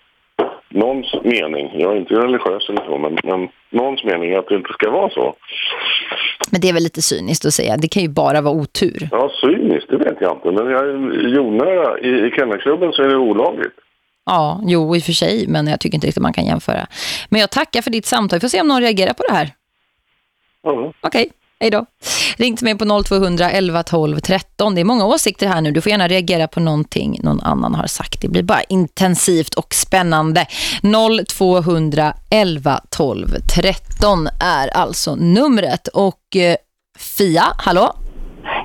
någons mening, jag är inte religiös eller så, men, men någons mening är att det inte ska vara så. Men det är väl lite cyniskt att säga. Det kan ju bara vara otur. Ja, cyniskt, det vet jag inte. Men jag är jordnära. I, i kennelklubben så är det olagligt. Ja, jo i och för sig, men jag tycker inte riktigt man kan jämföra. Men jag tackar för ditt samtal. Vi får se om någon reagerar på det här. Ja. Okej, hej då. Ring till mig på 0200 11 12 13. Det är många åsikter här nu. Du får gärna reagera på någonting någon annan har sagt. Det blir bara intensivt och spännande. 0200 11 12 13 är alltså numret. Och eh, Fia, hallå?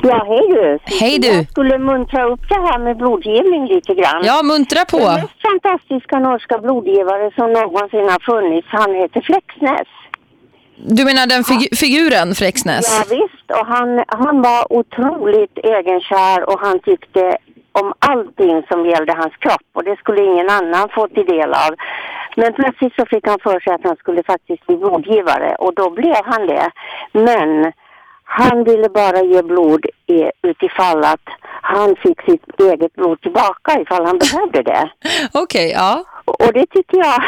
Ja, hej du. Hej du. Jag skulle muntra upp det här med blodgivning lite grann. Ja, muntra på. Den mest fantastiska norska blodgivare som någonsin har funnits, han heter Flexnäs. Du menar den figu figuren Fräxnäs? Ja visst, och han, han var otroligt egenkär och han tyckte om allting som gällde hans kropp och det skulle ingen annan få till del av. Men plötsligt så fick han för sig att han skulle faktiskt bli blodgivare och då blev han det. Men han ville bara ge blod i, utifall att han fick sitt eget blod tillbaka ifall han behövde det. Okej, okay, ja. Och det tycker jag,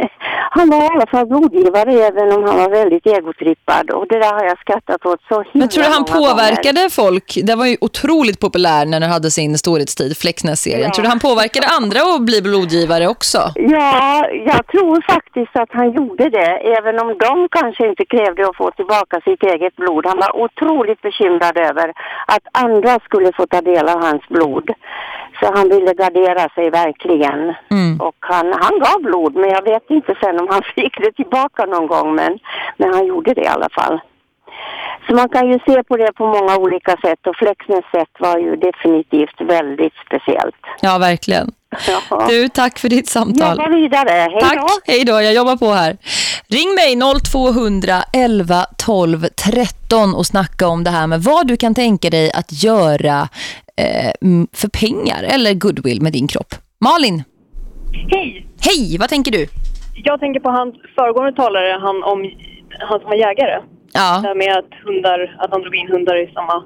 han var i alla fall blodgivare även om han var väldigt egotrippad och det där har jag skrattat åt så himla Men tror du han påverkade gånger. folk? Det var ju otroligt populär när den hade sin storhetstid, Flexnäs-serien. Ja. Tror du han påverkade andra att bli blodgivare också? Ja, jag tror faktiskt att han gjorde det även om de kanske inte krävde att få tillbaka sitt eget blod. Han var otroligt bekymrad över att andra skulle få ta del av hans blod. Så han ville gardera sig verkligen. Mm. Och han, han gav blod, men jag vet inte sen om han fick det tillbaka någon gång. Men, men han gjorde det i alla fall. Så man kan ju se på det på många olika sätt. Och Flexnäs sätt var ju definitivt väldigt speciellt. Ja, verkligen. Ja. Du, tack för ditt samtal. Jobba vidare. Hej Tack, då. hej då. Jag jobbar på här. Ring mig 0200 11 12 13 och snacka om det här med vad du kan tänka dig att göra eh, för pengar eller goodwill med din kropp. Malin, Hej! hej, vad tänker du? Jag tänker på hans föregående talare, han, om, han som var jägare. Ja. Det här med att, hundar, att han drog in hundar i samma...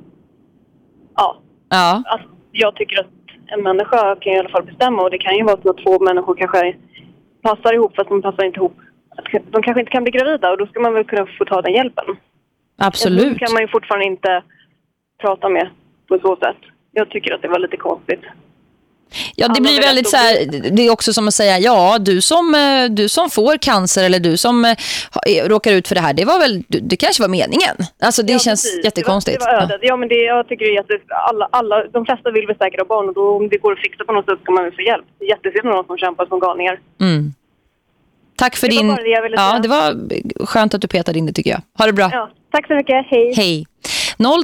Ja. Ja. Alltså, jag tycker att en människa kan i alla fall bestämma och det kan ju vara så att två människor kanske passar ihop fast de passar inte ihop. De kanske inte kan bli gravida och då ska man väl kunna få ta den hjälpen. En Absolut. hund kan man ju fortfarande inte prata med på så sätt. Jag tycker att det var lite konstigt. Ja, det Alla blir väldigt så här, det är också som att säga, ja, du som, eh, du som får cancer eller du som eh, ha- eh, råkar ut för det här, det var väl, det, kanske var meningen. Alltså det Ja, känns precis. jättekonstigt. Det var, det var ödet. Ja. men det, jag tycker det är jätte... Alla, alla, de flesta vill väl säkra barn och då, om det går att fixa på något sätt ska man väl få hjälp. Det är jättesynd med någon som kämpar som galningar. Mm. Tack för Det din... det ja, säga. det var skönt att du petade in det tycker jag. Ha det bra. Ja, tack så mycket. Hej. Hej.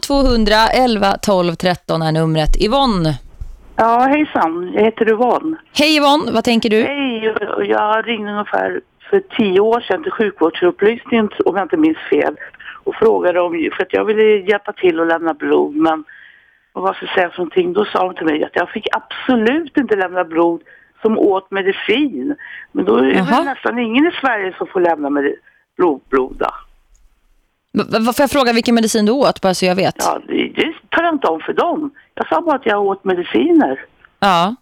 0200 11 12 13 är numret. Yvonne. Ja, hejsan. Jag heter Yvonne. Hej Yvonne, vad tänker du? Hej, jag ringde ungefär för tio år sedan till sjukvårdsupplysningen om jag inte minns fel och frågade om, för att jag ville hjälpa till att lämna blod men och vad ska jag säga för någonting? Då sa de till mig att jag fick absolut inte lämna blod som åt medicin. Men då är det Jaha. väl nästan ingen i Sverige som får lämna med blod, blod då. V- v- får jag fråga vilken medicin du åt, bara så jag vet? Ja, jag inte om för dem. Jag sa bara att jag åt mediciner. Ja.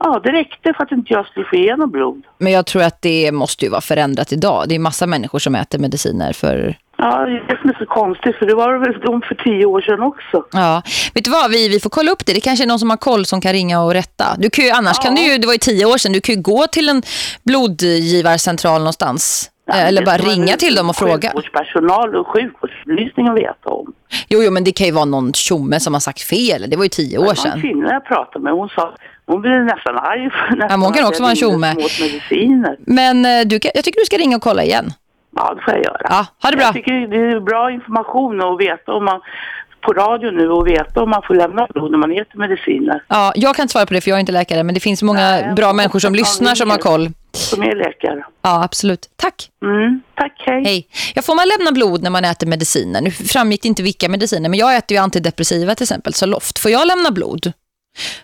Ja, det räckte för att inte jag skulle få igenom blod. Men jag tror att det måste ju vara förändrat idag. Det är massa människor som äter mediciner för... Ja, det är som är så konstigt för det var väl de för tio år sedan också. Ja, vet du vad? Vi, vi får kolla upp det. Det kanske är någon som har koll som kan ringa och rätta. Du kan ju, annars kan du ju, det var ju tio år sedan, du kan ju gå till en blodgivarcentral någonstans. Eller bara ringa till dem och fråga. Sjukvårdspersonal och sjukvårdsupplysning att veta om. Jo, jo, men det kan ju vara någon tjomme som har sagt fel. Det var ju tio år en sedan. kvinna jag pratade med, hon sa, hon blev nästan arg. för- Ja, hon kan nästan också vara en tjomme. Men eh, du, jag tycker du ska ringa och kolla igen. Ja, det får jag göra. Ja, ha det bra. Jag tycker det är bra information att veta om man på radio nu och veta om man får lämna blod när man äter mediciner. Ja, jag kan inte svara på det för jag är inte läkare. Men det finns många bra människor som lyssnar som har koll. Som är läkare. Ja, absolut. Tack. Mm, tack, hej. Hej. Ja, får man lämna blod när man äter mediciner? Nu framgick inte vilka mediciner, men jag äter ju antidepressiva till exempel, så loft. Får jag lämna blod?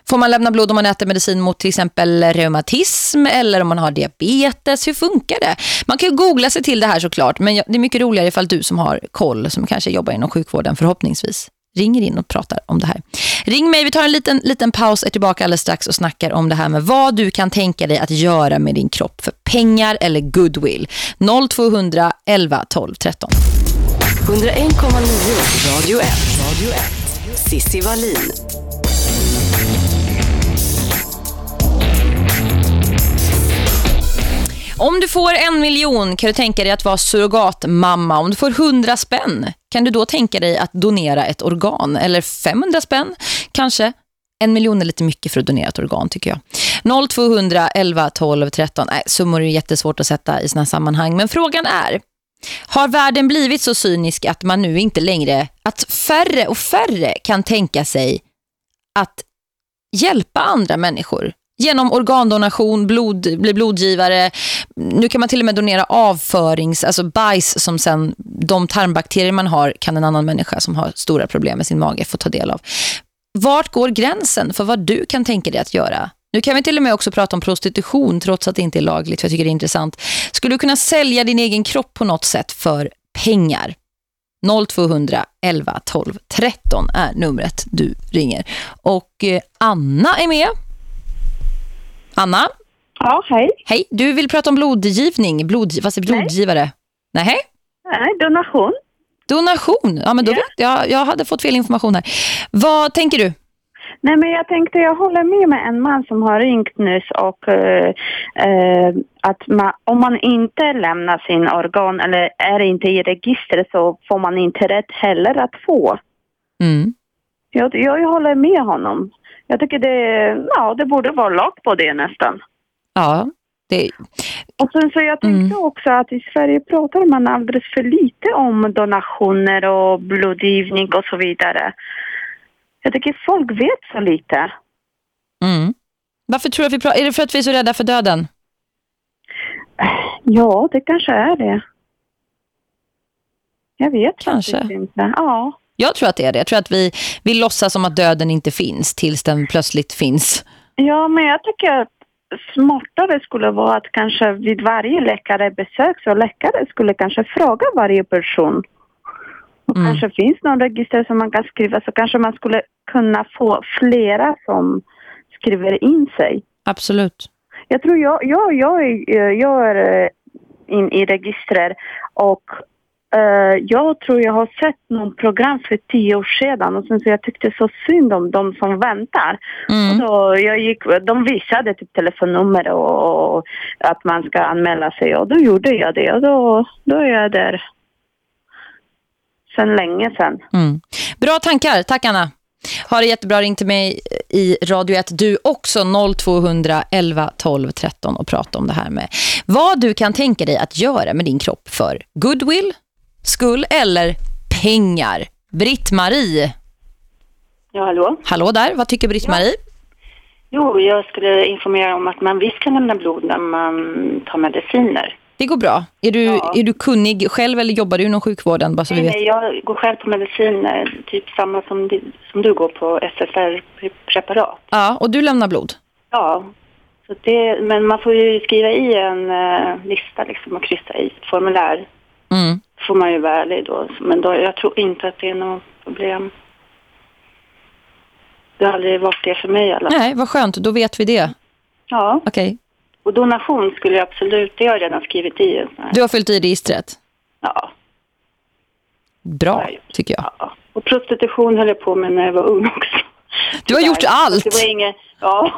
Får man lämna blod om man äter medicin mot till exempel reumatism eller om man har diabetes? Hur funkar det? Man kan ju googla sig till det här såklart, men jag- det är mycket roligare ifall du som har koll, som kanske jobbar inom sjukvården förhoppningsvis, ringer in och pratar om det här. Ring mig, vi tar en liten, liten paus, är tillbaka alldeles strax och snackar om det här med vad du kan tänka dig att göra med din kropp för pengar eller goodwill. 0200 11 12 13. 101,9 Radio 1. Radio 1. Sissi Wallin. Om du får en miljon kan du tänka dig att vara surrogatmamma. Om du får 100 spänn kan du då tänka dig att donera ett organ. Eller 500 spänn kanske. En miljon är lite mycket för att donera ett organ tycker jag. 0200 11 12 13. Nej, summor är jättesvårt att sätta i sådana sammanhang. Men frågan är, har världen blivit så cynisk att man nu inte längre, att färre och färre kan tänka sig att hjälpa andra människor genom organdonation, blod, bli blodgivare. Nu kan man till och med donera avförings, alltså bajs som sen de tarmbakterier man har kan en annan människa som har stora problem med sin mage få ta del av. Vart går gränsen för vad du kan tänka dig att göra? Nu kan vi till och med också prata om prostitution trots att det inte är lagligt för jag tycker det är intressant. Skulle du kunna sälja din egen kropp på något sätt för pengar? 0200 11 12 13 är numret du ringer. Och eh, Anna är med. Anna? Ja, hej. Hej, du vill prata om blodgivning. Blod, vad är blodgivare? Nej. Nej, donation. Donation? Ja, men då vet jag. Jag hade fått fel information här. Vad tänker du? Nej, men jag tänkte, jag håller med med en man som har ringt nyss och eh, eh, att man, om man inte lämnar sin organ eller är inte i registret så får man inte rätt heller att få. Mm. Jag, jag håller med honom. Jag tycker det, ja, det borde vara lag på det nästan. Ja, det... Och sen så jag tänkte också att i Sverige pratar man alldeles för lite om donationer och blodgivning och så vidare. Jag tycker folk vet så lite. Mm. Varför tror du att vi pratar? Är det för att vi är så rädda för döden? Ja, det kanske är det. Jag vet Kanske. inte. Ja. Jag tror att det är det. Jag tror att vi, vi låtsas som att döden inte finns tills den plötsligt finns. ja, men jag tycker att smartare skulle vara att kanske vid varje läkarebesök så läkare skulle kanske fråga varje person. Och kanske finns någon register som man kan skriva så kanske man skulle kunna få flera som skriver in sig. Absolut. Jag tror jag, jag, jag, är, jag är eh, in i register och jag tror jag har sett någon program för tio år sedan och sen så jag tyckte så synd om de som väntar. Och så jag gick, de visade typ telefonnummer och, och att man ska anmäla sig och då gjorde jag det och då, då är jag där sen länge sedan. Mm. Bra tankar, tack Anna. Har det jättebra, ring till mig i Radio 1. Du också 0200 11 12 13 och prata om det här med vad du kan tänka dig att göra med din kropp för goodwill, skull eller pengar. Britt-Marie. Ja, hallå? Hallå där, vad tycker Britt-Marie? Jo, jag skulle informera om att man visst kan lämna blod när man tar mediciner. Det går bra. Är du, är du kunnig själv eller jobbar du inom sjukvården? Bara så vi Nej, vet. nej, jag går själv på mediciner, typ samma som, du- som du går på SSR-preparat. Ja, och du lämnar blod? Ja, så det, men man får ju skriva i en eh, lista liksom och kryssa i ett formulär. Mm. Får man ju vara ärlig då. Men då, jag tror inte att det är något problem. Det har aldrig varit det för mig i alla fall. Nej, vad skönt. Då vet vi det. Ja. Okej. Och donation skulle jag absolut, det har jag redan skrivit i. Du har fyllt i registret? Ja. Bra, tycker jag. Och prostitution höll jag på med när jag var ung också. Du har gjort allt. Det var inget, ja.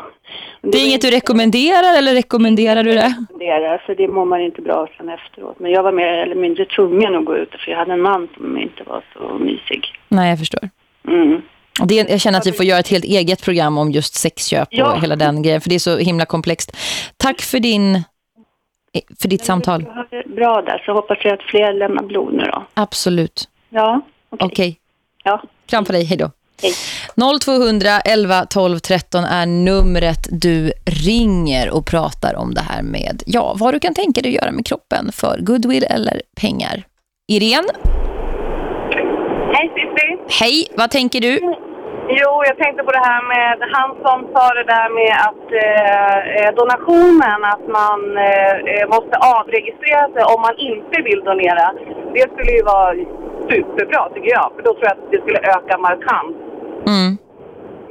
Det är inget du rekommenderar eller rekommenderar du det? Det för det mår man inte bra sen efteråt. Men jag var mer eller mindre tvungen att gå ut för jag hade en man som inte var så mysig. Nej, jag förstår. Mm. Det, jag känner att vi får göra ett helt eget program om just sexköp Ja. och hela den grejen. För det är så himla komplext. Tack för, din, för ditt samtal. Det bra där så hoppas jag att fler lämnar blod nu då. Absolut. Ja, Okej. Ja. Kram på dig, hej då. Hej. 0200 11 12 13 är numret du ringer och pratar om det här med ja, vad du kan tänka dig att göra med kroppen för goodwill eller pengar. Irene, Hej Cissi! hej, vad tänker du? Jo, jag tänkte på det här med han som sa det där med att eh, eh, donationen, att man eh, eh, måste avregistrera sig om man inte vill donera. Det skulle ju vara superbra tycker jag, för då tror jag att det skulle öka markant Mm.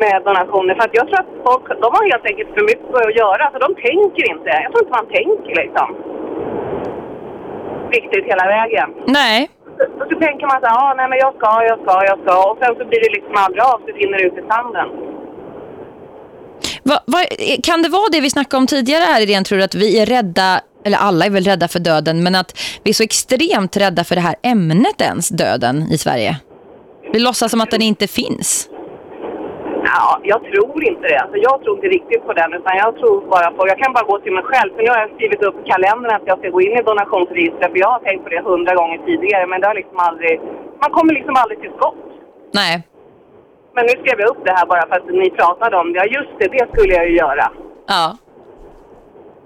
med donationer. För att jag tror att folk, de har helt enkelt för mycket att göra, så de tänker inte. Jag tror inte man tänker liksom. Riktigt hela vägen. Nej. Och så tänker man så här, ah, nej men jag ska, jag ska, jag ska. Och sen så blir det liksom aldrig av, så rinner det ut i sanden. Va, va, kan det vara det vi snackade om tidigare här Irene, tror du att vi är rädda, eller alla är väl rädda för döden, men att vi är så extremt rädda för det här ämnet ens, döden i Sverige? Vi låtsas som att den inte finns. Ja, jag tror inte det. Alltså, jag tror inte riktigt på den, utan jag tror bara på... Jag kan bara gå till mig själv, för nu har jag skrivit upp i kalendern att jag ska gå in i donationsregistret, för jag har tänkt på det hundra gånger tidigare, men det har liksom aldrig... Man kommer liksom aldrig till skott. Nej. Men nu skrev jag upp det här bara för att ni pratade om det. Ja, just det, det skulle jag ju göra. Ja.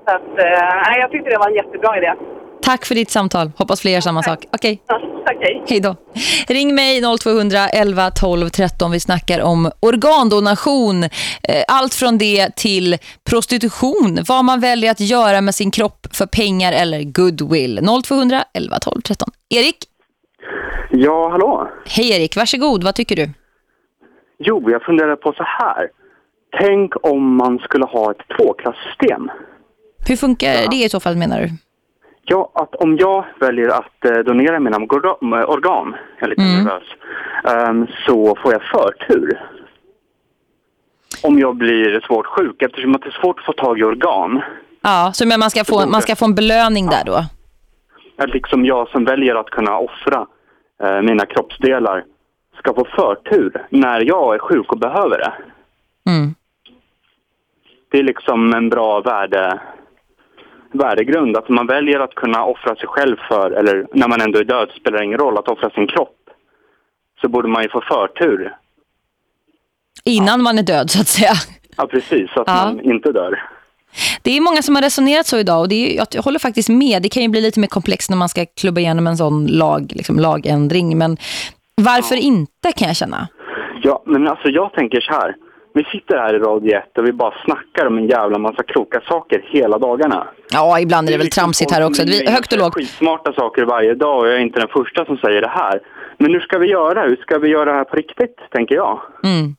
Så att, eh, nej, jag tyckte det var en jättebra idé. Tack för ditt samtal. Hoppas fler gör samma sak. Okej. Ja, tack. Hej. Hej då. Ring mig 0200 11 12 13. Vi snackar om organdonation. Eh, Allt från det till prostitution. Vad man väljer att göra med sin kropp för pengar eller goodwill. 0200 11 12 13. Erik? Ja, hallå. Hej Erik, varsågod. Vad tycker du? Jo, jag funderar på så här. Tänk om man skulle ha ett tvåklassystem. Hur funkar det i så fall menar du? Ja, att om jag väljer att eh, donera mina orga- organ, jag är lite Mm. nervös, ehm, så får jag förtur. Om jag blir svårt sjuk, eftersom det är svårt att få tag i organ. Ja, så men man ska få, man ska få en belöning där då? Att liksom jag som väljer att kunna offra eh, mina kroppsdelar ska få förtur när jag är sjuk och behöver det. Mm. Det är liksom en bra värde, värdegrund. Att man väljer att kunna offra sig själv för, eller när man ändå är död spelar det ingen roll, att offra sin kropp. Så borde man ju få förtur. Innan man är död så att säga. Ja, precis. Så att Ja. man inte dör. Det är många som har resonerat så idag och det är, jag håller faktiskt med. Det kan ju bli lite mer komplext när man ska klubba igenom en sån lag, liksom lagändring. Men varför inte kan jag känna? Ja, men alltså jag tänker så här. Vi sitter här i Radio 1 och vi bara snackar om en jävla massa kloka saker hela dagarna. Ja, ibland är det väl tramsigt här också. Vi, högt och lågt. Skitsmarta saker varje dag och jag är inte den första som säger det här. Men hur ska vi göra? Hur ska vi göra det här på riktigt, tänker jag? Mm.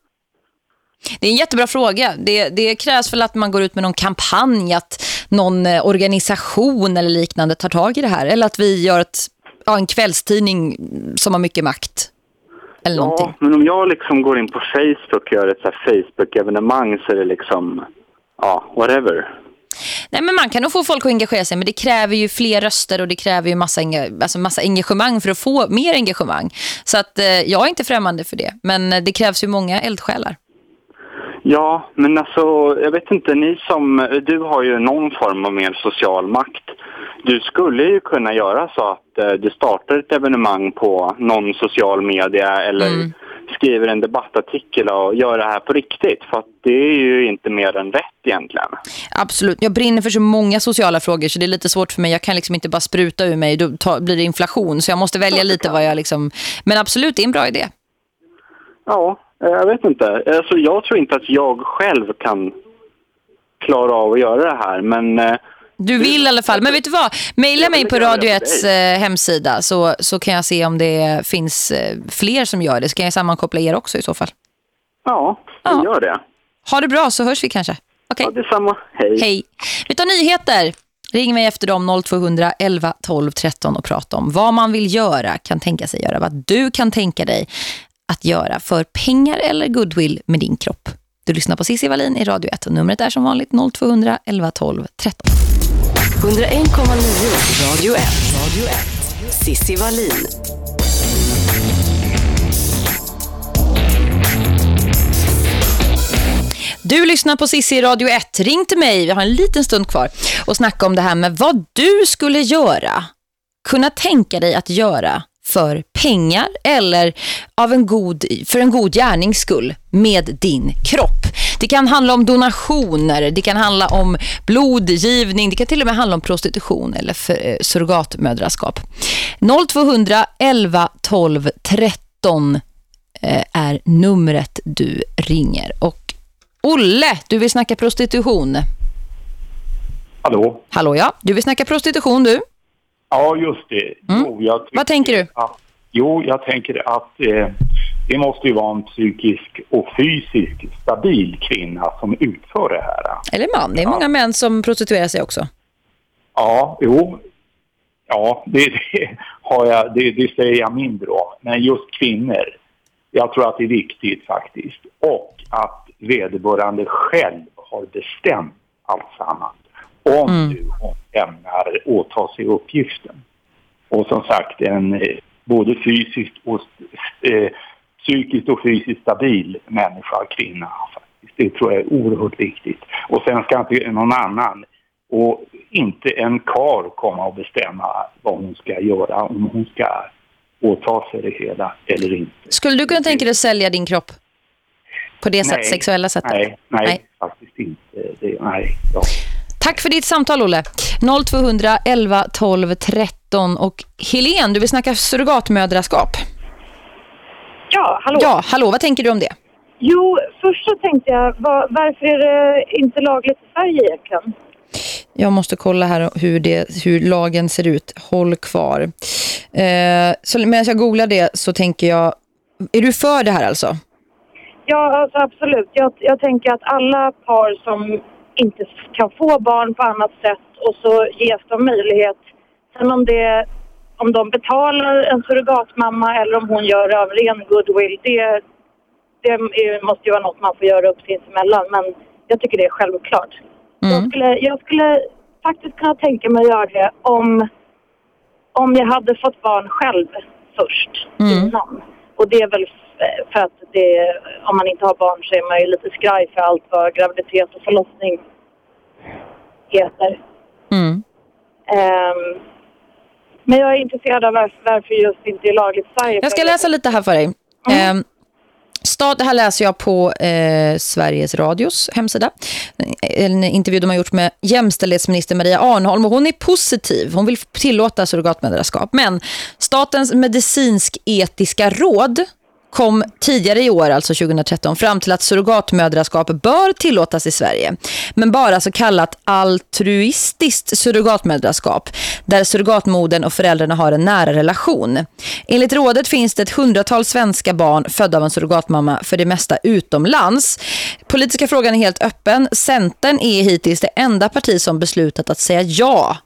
Det är en jättebra fråga. Det, det krävs väl att man går ut med någon kampanj, att någon eh, organisation eller liknande tar tag i det här. Eller att vi gör ett, ja, en kvällstidning som har mycket makt. Eller någonting. Ja, men om jag liksom går in på Facebook och gör ett Facebook-evenemang så är det liksom, ja, whatever. Nej, men man kan nog få folk att engagera sig, men det kräver ju fler röster och det kräver ju massa, alltså massa engagemang för att få mer engagemang. Så att eh, jag är inte främmande för det, men eh, det krävs ju många eldsjälar. Ja, men alltså, jag vet inte, ni som, du har ju någon form av mer social makt. Du skulle ju kunna göra så att eh, du startar ett evenemang på någon social media eller skriver en debattartikel och gör det här på riktigt. För att det är ju inte mer än rätt egentligen. Absolut. Jag brinner för så många sociala frågor så det är lite svårt för mig. Jag kan liksom inte bara spruta ur mig, då blir det inflation. Så jag måste välja lite vad jag liksom... Men absolut, det är en bra idé. Ja, eh, jag vet inte. Alltså, jag tror inte att jag själv kan klara av att göra det här, men... Du vill i alla fall. Men vet du vad? Maila mig på Radio för 1 eh, hemsida så, så kan jag se om det finns eh, fler som gör det. Så kan jag sammankoppla er också i så fall. Ja, vi gör det. Ha det bra så hörs vi kanske. Okej. Ja, detsamma. Hej. Hej. Vi tar nyheter. Ring mig efter dem 0200 11 12 13 och prata om vad man vill göra, kan tänka sig göra, vad du kan tänka dig att göra för pengar eller goodwill med din kropp. Du lyssnar på Cissi Wallin i Radio 1 och numret är som vanligt 0200 11 12 13. 101,9 Radio 1. Radio 1. Sissi Wallin. Du lyssnar på Sissi Radio 1. Ring till mig, vi har en liten stund kvar och snacka om det här med vad du skulle göra, kunna tänka dig att göra för pengar eller av en god, för en god gärnings skull med din kropp. Det kan handla om donationer, det kan handla om blodgivning, det kan till och med handla om prostitution eller för, eh, surrogatmödraskap. 0200 11 12 13 eh, är numret du ringer. Och Olle, du vill snacka prostitution. Hallå? Hallå ja, du vill snacka prostitution du. Ja, just det. Jo, jag tycker Vad tänker du? Att, jo, jag tänker att eh, det måste ju vara en psykisk och fysisk stabil kvinna som utför det här. Eller man, det är många män som prostituerar sig också. Ja, jo. Ja, det, det, har jag, det, det säger jag mindre om. Men just kvinnor, jag tror att det är viktigt faktiskt. Och att vederbörande själv har bestämt allt samman. Om nu hon ämnar åta sig uppgiften. Och som sagt, en både fysiskt och eh, psykiskt och fysiskt stabil människa, kvinna. Faktiskt. Det tror jag är oerhört viktigt. Och sen ska inte någon annan och inte en kar komma och bestämma vad hon ska göra, om hon ska åta sig det hela eller inte. Skulle du kunna tänka dig att sälja din kropp på det sätt, Nej, sexuella sättet? Nej, nej, Nej. faktiskt inte. Det, nej, ja. Tack för ditt samtal, Olle. 0200 11 12 13 och Helene, du vill snacka surrogatmödraskap. Ja, hallå. Ja, hallå, vad tänker du om det? Jo, först så tänkte jag, var, varför är det inte lagligt i Sverige egentligen? Jag måste kolla här hur, det, hur lagen ser ut. Håll kvar. Eh, så medan jag googlar det så tänker jag, är du för det här alltså? Ja, alltså absolut. Jag, jag tänker att alla par som inte kan få barn på annat sätt och så ges de möjlighet. Sen om, det, om de betalar en surrogatmamma eller om hon gör det av ren goodwill, det, det måste ju vara något man får göra upp sinsemellan. Men jag tycker det är självklart. Jag, skulle, jag skulle faktiskt kunna tänka mig att göra det om, om jag hade fått barn själv först innan. Och det är väl för att det, om man inte har barn så är man ju lite skraj för allt vad graviditet och förlossning heter. Mm. Ehm, men jag är intresserad av varför, varför just inte är lagligt i Sverige. Jag ska läsa lite här för dig. Mm. Eh, Stad, det här läser jag på eh, Sveriges Radios hemsida. En intervju de har gjort med jämställdhetsminister Maria Arnholm och hon är positiv. Hon vill tillåta surrogatmödraskap. Men Statens medicinsk-etiska råd kom tidigare i år, alltså 2013, fram till att surrogatmödraskap bör tillåtas i Sverige. Men bara så kallat altruistiskt surrogatmödraskap, där surrogatmodern och föräldrarna har en nära relation. Enligt rådet finns det ett hundratal svenska barn födda av en surrogatmamma för det mesta utomlands. Politiska frågan är helt öppen. Centern är hittills det enda parti som beslutat att säga ja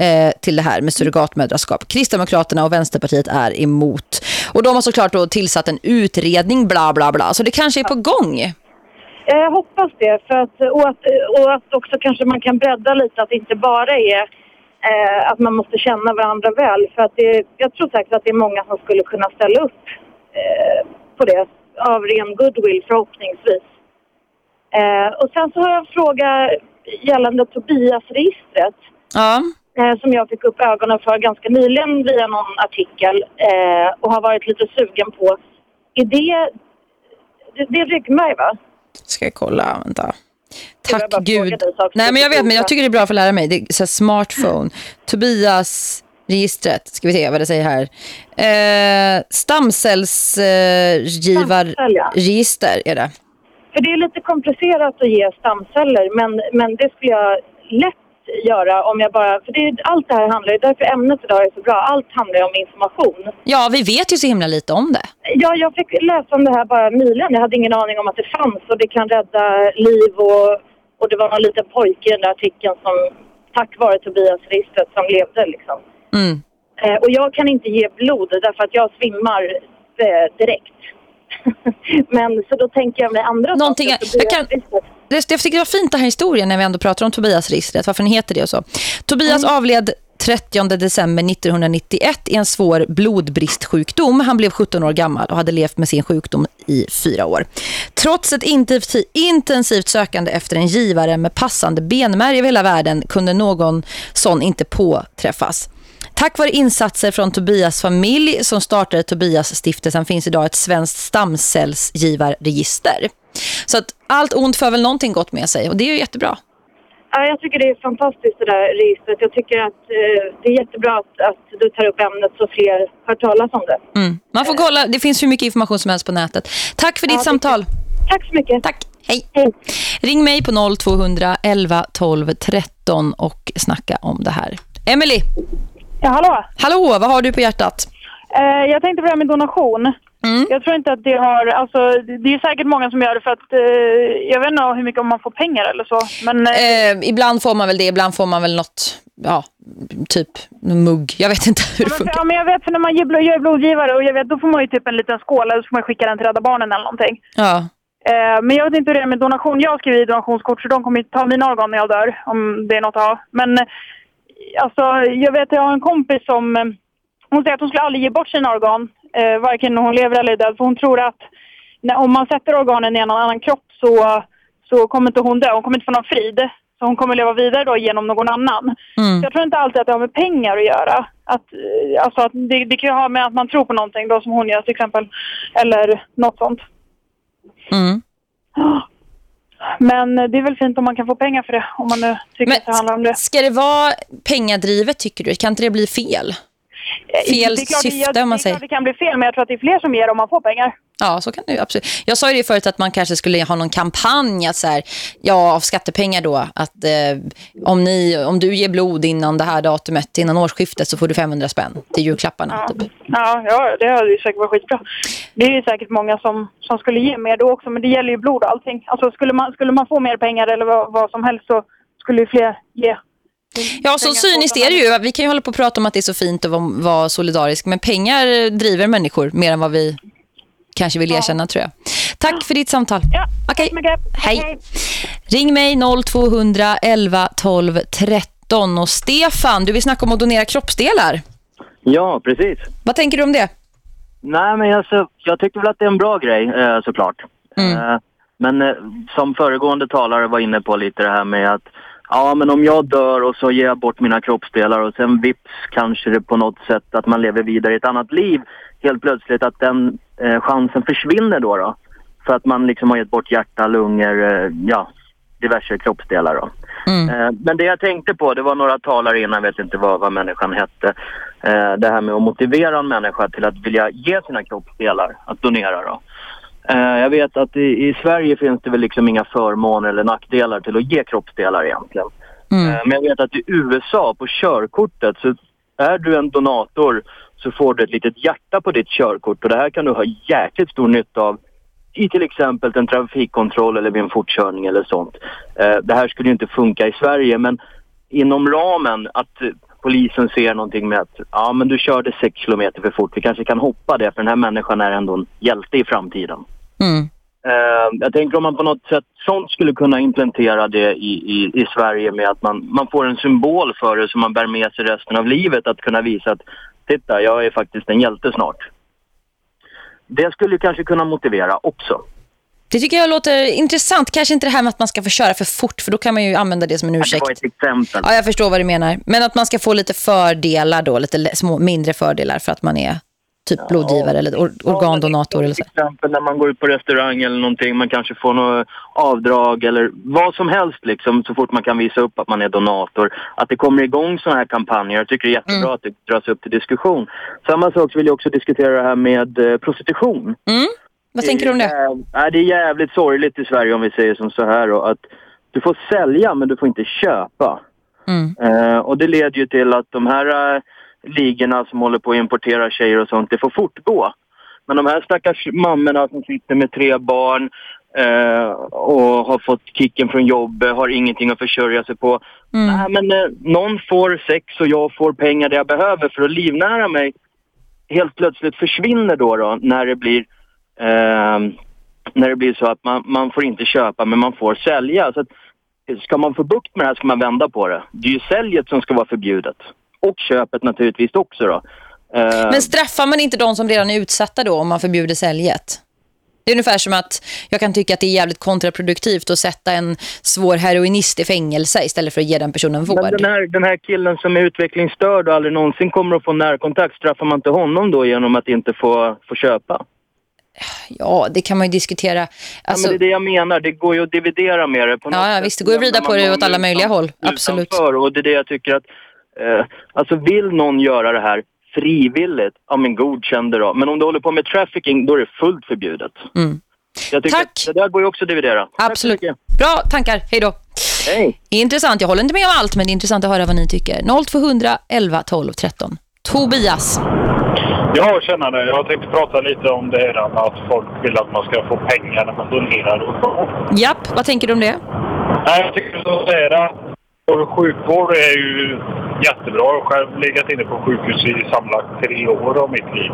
eh, till det här med surrogatmödraskap. Kristdemokraterna och Vänsterpartiet är emot. Och de har såklart då tillsatt en utredning, bla bla bla. Så det kanske är på gång. Jag hoppas det. För att, och, att, och att också kanske man kan bredda lite. Att det inte bara är eh, att man måste känna varandra väl. För att det, jag tror säkert att det är många som skulle kunna ställa upp eh, på det. Av ren goodwill förhoppningsvis. Eh, och sen så har jag en fråga gällande Tobias-registret. Ja. Eh, som jag fick upp ögonen för ganska nyligen via någon artikel. Eh, och har varit lite sugen på. Är det... Det, det är ryggmärg va? Ska jag kolla, vänta. Tack Gud. Nej men jag vet, men jag tycker det är bra för att lära mig. Det är så smartphone. Tobias registret. Ska vi se vad det säger här. Eh, Stamcellsgivarregister är det. För det är lite komplicerat att ge stamceller men, men det skulle jag lätt göra om jag bara... För det, allt det här handlar ju... Därför ämnet idag är så bra. Allt handlar ju om information. Ja, vi vet ju så himla lite om det. Ja, jag fick läsa om det här bara nyligen. Jag hade ingen aning om att det fanns och det kan rädda liv och, och det var någon liten pojke i den där artikeln som tack vare Tobias-registret som levde liksom. Mm. Eh, och jag kan inte ge blod därför att jag svimmar eh, direkt. Men så då tänker jag med andra Någonting, saker. jag kan, jag tycker det var fint den här historien när vi ändå pratar om Tobias-registret, varför den heter det och så. Tobias avled 30 december 1991 i en svår blodbristsjukdom. Han blev 17 år gammal och hade levt med sin sjukdom i fyra år. Trots ett intensivt, sökande efter en givare med passande benmärg över hela världen kunde någon sån inte påträffas. Tack vare insatser från Tobias familj som startade Tobias-stiftelsen finns idag ett svenskt stamcellsgivarregister. Så att allt ont för väl någonting gott med sig och det är ju jättebra. Ja, jag tycker det är fantastiskt det där registret. Jag tycker att eh, det är jättebra att, att du tar upp ämnet så fler hör talas om det. Mm. Man får kolla, det finns hur mycket information som helst på nätet. Tack för ditt Ja, samtal. Tack så mycket. Tack. Hej. Ring mig på 0200 11 12 13 och snacka om det här. Emily. Ja, hallå. Hallå, vad har du på hjärtat? Eh, jag tänkte här med donation. Jag tror inte att det har, alltså det är säkert många som gör det för att, eh, jag vet inte hur mycket om man får pengar eller så. Men, eh, Eh, ibland får man väl det, ibland får man väl något, ja, typ mugg. Jag vet inte hur det funkar. ja, men jag vet för när man ger blod, gör blodgivare och jag vet, då får man ju typ en liten skål eller så får man skicka den till Rädda Barnen eller någonting. Ja. Eh, men jag vet inte hur det är med donation. Jag skriver i donationskort så de kommer inte ta mina organ när jag dör om det är något att ha. Men eh, alltså, jag vet jag har en kompis som eh, hon säger att hon skulle aldrig ge bort sina organ, eh, varken när hon lever eller är död. För hon tror att när, om man sätter organen i en annan kropp så, så kommer inte hon dö. Hon kommer inte få någon frid. Så hon kommer leva vidare då genom någon annan. Mm. Jag tror inte alltid att det har med pengar att göra. Att, eh, alltså att det, det kan ju ha med att man tror på någonting då som hon gör till exempel. Eller något sånt. Mm. Men det är väl fint om man kan få pengar för det, om man nu tycker att det handlar om det. Ska det vara pengadrivet tycker du? Kan inte det bli fel? Fel är klart, syfte om man säger. det kan bli fel, men jag tror att det är fler som ger om man får pengar. Ja, så kan det absolut. Jag sa ju det förut att man kanske skulle ha någon kampanj att så här, ja, av skattepengar då, att eh, om, ni, om du ger blod innan det här datumet, innan årsskiftet så får du 500 spänn till julklapparna. Ja, Typ. ja, ja det hade ju säkert varit skitbra. Det är ju säkert många som, som skulle ge mer då också, men det gäller ju blod och allting. Alltså skulle man, skulle man få mer pengar eller vad, vad som helst så skulle ju fler ge. Ja, så cyniskt är det ju. Vi kan ju hålla på och prata om att det är så fint att vara, solidarisk, men pengar driver människor mer än vad vi kanske vill erkänna tror jag. Tack för ditt samtal. Ja, Okej. Hej. Ring mig 0200 11 12 13 och Stefan, du vill snacka om att donera kroppsdelar. Ja, precis. Vad tänker du om det? Nej, men alltså, jag tycker väl att det är en bra grej eh, såklart. Eh, men eh, som föregående talare var inne på lite det här med att ja, men om jag dör och så ger jag bort mina kroppsdelar och sen vips kanske det på något sätt att man lever vidare i ett annat liv. Helt plötsligt att den eh, chansen försvinner då, då. För att man liksom har gett bort hjärta, lungor, eh, ja, diverse kroppsdelar då. Eh, Men det jag tänkte på, det var några talare innan, jag vet inte vad, vad människan hette. Eh, det här med att motivera en människa till att vilja ge sina kroppsdelar, att donera då. Eh, jag vet att i, i Sverige finns det väl liksom inga förmåner eller nackdelar till att ge kroppsdelar egentligen. Eh, men jag vet att i USA på körkortet så är du en donator så får du ett litet hjärta på ditt körkort och det här kan du ha jäkligt stor nytta av i till exempel en trafikkontroll eller vid en fortkörning eller sånt. Eh, det här skulle ju inte funka i Sverige men inom ramen att polisen ser någonting med att ja men du körde sex kilometer för fort, vi kanske kan hoppa det för den här människan är ändå en hjälte i framtiden. Eh, jag tänker om man på något sätt sånt skulle kunna implementera det i, i, i Sverige med att man, man får en symbol för det som man bär med sig resten av livet att kunna visa att titta, jag är faktiskt en hjälte snart. Det skulle kanske kunna motivera också. Det tycker jag låter intressant. Kanske inte det här med att man ska få köra för fort, för då kan man ju använda det som en Det ursäkt. var ett exempel. Ja, jag förstår vad du menar. Men att man ska få lite fördelar då, lite små, mindre fördelar för att man är typ blodgivare eller or organdonator eller så. Till exempel när man går ut på restaurang eller någonting, man kanske får något avdrag eller vad som helst liksom, så fort man kan visa upp att man är donator. Att det kommer igång sådana här kampanjer. Jag tycker det är jättebra Mm. att det dras upp till diskussion. Samma sak vill jag också diskutera det här med eh, prostitution. Mm. Vad tänker du om det? Nej, det är jävligt sorgligt i Sverige om vi säger som så här då, att du får sälja men du får inte köpa. Mm. Eh, och det leder ju till att de här uh, ligorna som håller på att importera tjejer och sånt, det får fortgå. Men de här stackars mammorna som sitter med tre barn eh, och har fått kicken från jobbet, har ingenting att försörja sig på. Nej, men eh, någon får sex och jag får pengar det jag behöver för att livnära mig. Helt plötsligt försvinner då, då när det blir eh, när det blir så att man, man får inte köpa men man får sälja. Så att, ska man få bukt med det här ska man vända på det. Det är ju säljet som ska vara förbjudet. Och köpet naturligtvis också då. Eh, Men straffar man inte de som redan är utsatta då om man förbjuder säljet? Det är ungefär som att jag kan tycka att det är jävligt kontraproduktivt att sätta en svår heroinist i fängelse istället för att ge den personen vård. Men den här, den här killen som är utvecklingsstörd och aldrig någonsin kommer att få närkontakt, straffar man inte honom då genom att inte få, få köpa? Ja, det kan man ju diskutera. Alltså, ja, men det är det jag menar, det går ju att dividera med det på något ja, visst, det går att vrida på det åt alla möjliga håll. Absolut. Utanför, och det är det jag tycker att, eh, alltså vill någon göra det här frivilligt, ja men godkänn det då. Men om du håller på med trafficking, då är det fullt förbjudet. Mm. Jag tycker Att det där går ju också att dividera. Absolut. Bra tankar. Hej då. Hej. Intressant. Jag håller inte med om allt, men det är intressant att höra vad ni tycker. 0200 11 12 13. Tobias. Ja, tjena det. Jag tänkte prata lite om det här med att folk vill att man ska få pengar när man donerar. Japp, vad tänker du om det? Nej, jag tycker så säga. Och sjukvård är ju jättebra. Jag har själv legat inne på sjukhus i sammanlagt tre år av mitt liv.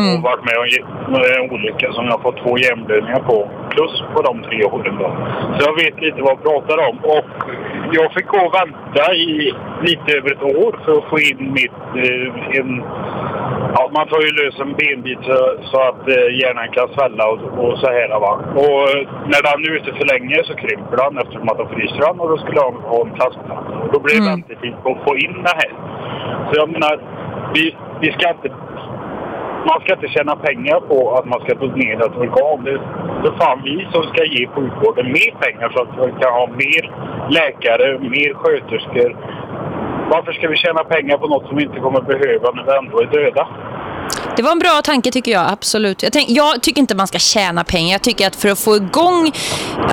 Och varit med om en olycka som jag har fått två hjärnblödningar på. Plus på de tre åren då. Så jag vet lite vad jag pratar om. Och jag fick gå och vänta i lite över ett år för att få in mitt... Eh, en, ja, man tar ju lös en benbit så, så att eh, hjärnan kan svälla och, och så här. Va? Och när den är ute för länge så krymper den eftersom att då fryser den och då skulle jag ha en plasma. Då blir det väntetid på att få in det här. Så jag menar, vi, vi ska inte man ska inte tjäna pengar på att man ska donera ett organ. Det är fan vi som ska ge sjukvården mer pengar så att vi kan ha mer läkare, mer sköterskor. Varför ska vi tjäna pengar på något som vi inte kommer behöva när vi ändå är döda? Det var en bra tanke tycker jag, absolut. Jag, tänk, jag tycker inte man ska tjäna pengar. Jag tycker att för att få igång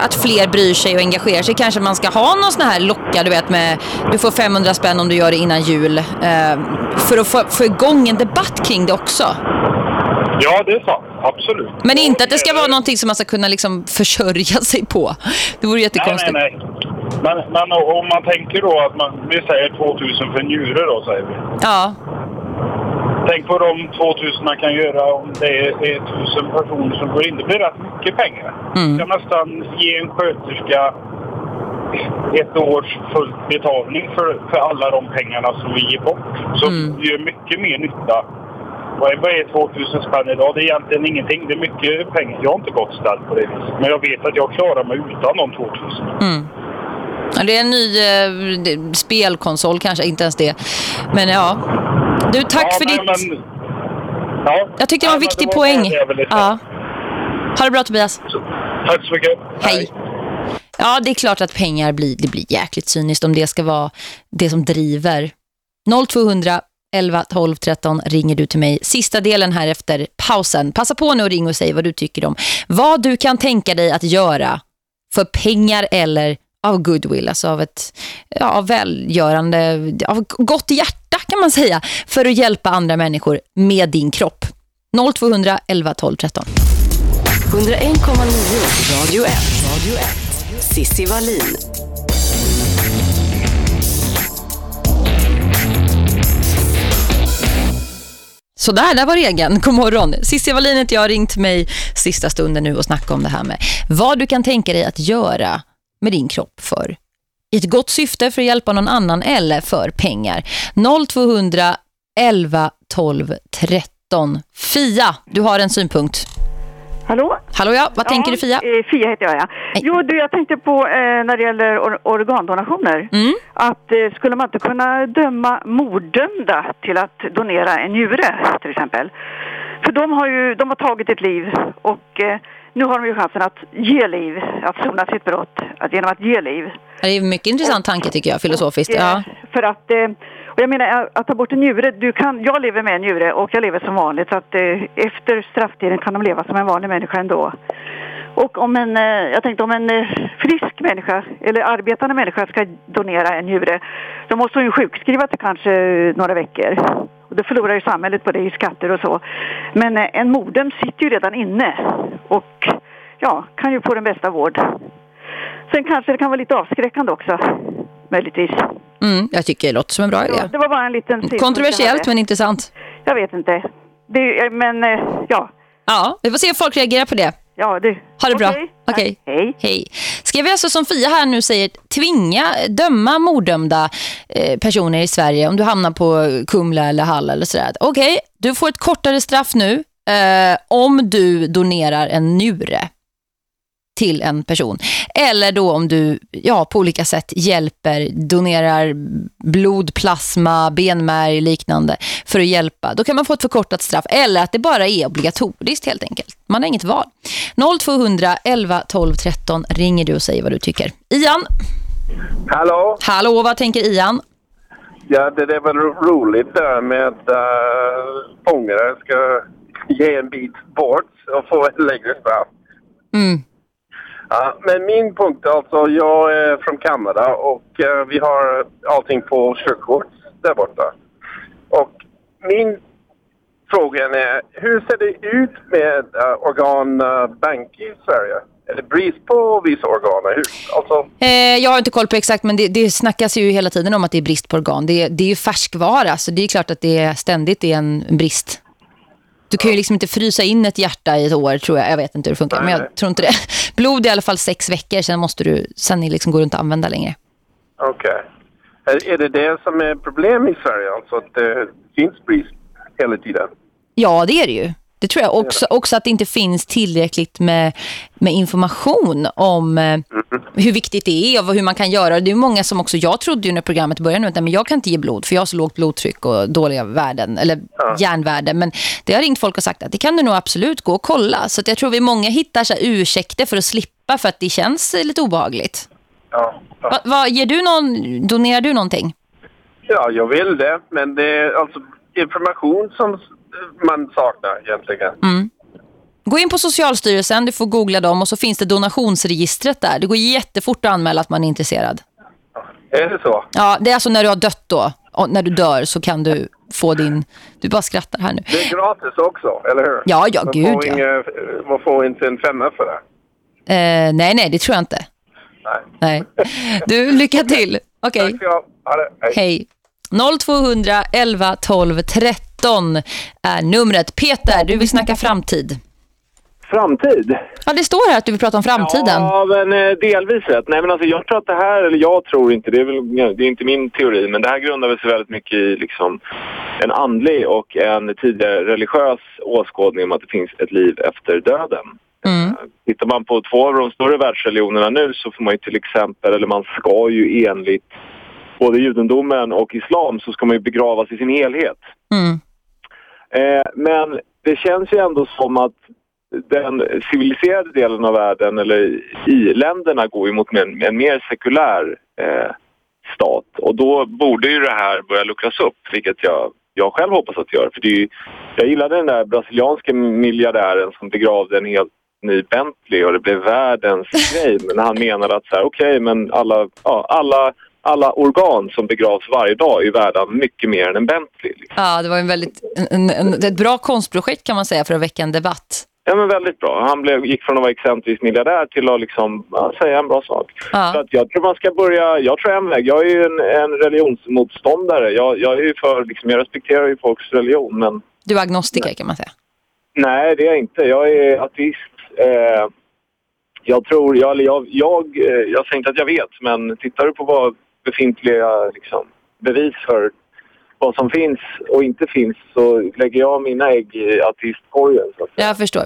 att fler bryr sig och engagerar sig kanske man ska ha någon sån här locka, du vet med du får 500 spänn om du gör det innan jul. Eh, för att få, få igång en debatt kring det också. Ja, det är sant. Absolut. Men inte att det ska vara någonting som man ska kunna liksom försörja sig på. Det vore jättekonstigt. Nej, nej, nej. Men, men om man tänker då att man, vi säger 2000 för njure då, säger vi. Ja. Tänk på de 2000 man kan göra om det är, är 1000 personer som går in. Det blir rätt mycket pengar. Mm. kan nästan ge en sköterska ett års full betalning för, för alla de pengarna som vi ger bort. Så Mm. det gör mycket mer nytta. Vad är, vad är 2000 spänn idag? Det är egentligen ingenting. Det är mycket pengar. Jag har inte gått ställt på det viset. Men jag vet att jag klarar mig utan de 2000. Mm. Det är en ny eh, spelkonsol kanske, inte ens det. Men ja. Du, tack Ja, för nej, ditt... Men, ja. Jag tyckte det var en Ja, men viktig var poäng. Ja. Ha det bra Tobias. Tack så mycket. Hej. Ja, det är klart att pengar blir, det blir jäkligt cyniskt om det ska vara det som driver. 0200 11 12 13 ringer du till mig. Sista delen här efter pausen. Passa på nu och ring och säg vad du tycker om. Vad du kan tänka dig att göra för pengar eller av goodwill, alltså av ett ja, av välgörande, av gott hjärta kan man säga, för att hjälpa andra människor med din kropp. 0200 11 12 13. 101,9 Radio 1. Radio 1. Sissi Wallin. Så där, där var regeln. God morgon. Cissi Wallin heter jag har ringt mig sista stunden nu och snacka om det här med vad du kan tänka dig att göra med din kropp för i ett gott syfte för att hjälpa någon annan eller för pengar. 0200 11 12 13. Fia, du har en synpunkt. Hallå? Hallå ja, vad tänker du Fia? eh, Fia heter jag, ja. Jo, du, jag tänkte på eh, när det gäller or organdonationer. Mm. Att eh, skulle man inte kunna döma morddömda till att donera en njure, till exempel? För de har ju de har tagit ett liv och eh, nu har de ju chansen att ge liv, att sona sitt brott att, genom att ge liv. Det är en mycket intressant tanke tycker jag, filosofiskt. Och, eh, Ja. För att, eh, och jag menar att- att ta bort en njure, du kan, jag lever med en njure och jag lever som vanligt så att eh, efter strafftiden kan de leva som en vanlig människa ändå. Och om en, eh, jag tänkte om en eh, frisk människa eller arbetande människa ska donera en njure, då måste hon ju sjukskriva sig kanske eh, några veckor. Och då förlorar ju samhället på det i skatter och så. Men eh, en modem sitter ju redan inne och ja, kan ju få den bästa vård. Sen kanske det kan vara lite avskräckande också, möjligtvis. Mm, jag tycker det låter som en bra idé. Ja, det var bara en liten Kontroversiellt men intressant. Jag vet inte. Det, men eh, ja. Ja, vi får se om folk reagerar på det. Ja, du. Ha det bra. Okej. Okej. Hej. Hej. Ska vi alltså som Fia här nu säger tvinga, döma morddömda eh, personer i Sverige om du hamnar på Kumla eller Hall eller sådär. Okej, du får ett kortare straff nu eh, om du donerar en njure till en person. Eller då om du ja, på olika sätt hjälper, donerar blod, plasma, benmärg liknande för att hjälpa. Då kan man få ett förkortat straff. Eller att det bara är obligatoriskt helt enkelt. Man har inget val. 0200 11 12 13 ringer du och säger vad du tycker. Ian? Hallå? Hallå, vad tänker Ian? Ja, det är väl ro- roligt där med uh, fångar ska ge en bit bort och få ett längre straff. Mm. Ja, men min punkt alltså, jag är från Kanada och eh, vi har allting på körkort där borta. Och min fråga är, hur ser det ut med uh, organbank i Sverige? Är det brist på vissa organ? Hur? Alltså, Eh, jag har inte koll på exakt men det, det snackas ju hela tiden om att det är brist på organ. Det, det är ju färskvara så det är klart att det ständigt är en brist. Du kan ju liksom inte frysa in ett hjärta i ett år tror jag. Jag vet inte hur det funkar men jag tror inte det. Blod är i alla fall sex veckor sen måste du sen liksom går du inte att använda längre. Okej. Är, är det det som är problem i Sverige? Alltså att det finns brist hela tiden? Ja, det är det ju. Det tror jag också, också att det inte finns tillräckligt med, med information om eh, hur viktigt det är och hur man kan göra. Det är många som också, jag trodde ju när programmet började att men jag kan inte ge blod för jag har så lågt blodtryck och dåliga värden eller järnvärden. Men det har ringt folk och sagt att det kan du nog absolut gå och kolla. Så jag tror vi många hittar så ursäkter för att slippa för att det känns lite obehagligt. Ja. Va, vad ger du någon, donerar du någonting? ja, jag vill det. Men det är alltså information som man saknar egentligen. Mm. Gå in på Socialstyrelsen, du får googla dem och så finns det donationsregistret där. Det går jättefort att anmäla att man är intresserad. Är det så? Ja, det är alltså när du har dött då. Och när du dör så kan du få din... Du bara skrattar här nu. Det är gratis också, eller hur? Ja, ja, man gud, Får ja. inga, man får inte en femma för det. Eh, nej, nej, det tror jag inte. Nej. Nej. Du, lycka till. Okej. Ha det. Hej. 0200 11 12 13 är numret. Peter, du vill snacka framtid. Framtid? Ja, det står här att du vill prata om framtiden. Ja, men eh, delvis rätt. Nej, men alltså, jag tror att det här, eller jag tror inte, det är, väl, det är inte min teori, men det här grundar sig väldigt mycket i liksom, en andlig och en tidigare religiös åskådning om att det finns ett liv efter döden. Tittar man på två av de större världsreligionerna nu så får man ju till exempel, eller man ska ju enligt både judendomen och islam så ska man ju begravas i sin helhet. Mm. Eh, men det känns ju ändå som att den civiliserade delen av världen, eller i-länderna, går ju mot en, en mer sekulär eh, stat. Och då borde ju det här börja luckras upp, vilket jag, jag själv hoppas att det gör. För det ju, jag gillade den där brasilianska miljardären som begravde en helt ny Bentley och det blev världens grej. Men han menade att så här, okej, men alla, ja, alla, alla organ som begravs varje dag är värda mycket mer än en Bentley. Ja, det var en väldigt, en, en, ett bra konstprojekt kan man säga för att väcka en debatt. Ja, men väldigt bra. Han blev, gick från att vara exempelvis miljardär till att liksom, ja, säga en bra sak. Ja. Så att jag tror man ska börja... Jag tror en väg. Jag är ju en, en religionsmotståndare. Jag, jag, är ju för, liksom, jag respekterar ju folks religion, men Du är agnostiker kan man säga. nej, det är jag inte. Jag är ateist. Eh, jag tror... Jag, jag, jag, eh, jag säger inte att jag vet, men tittar du på vad befintliga liksom, bevis för vad som finns och inte finns så lägger jag mina ägg i. Så säga. Jag förstår.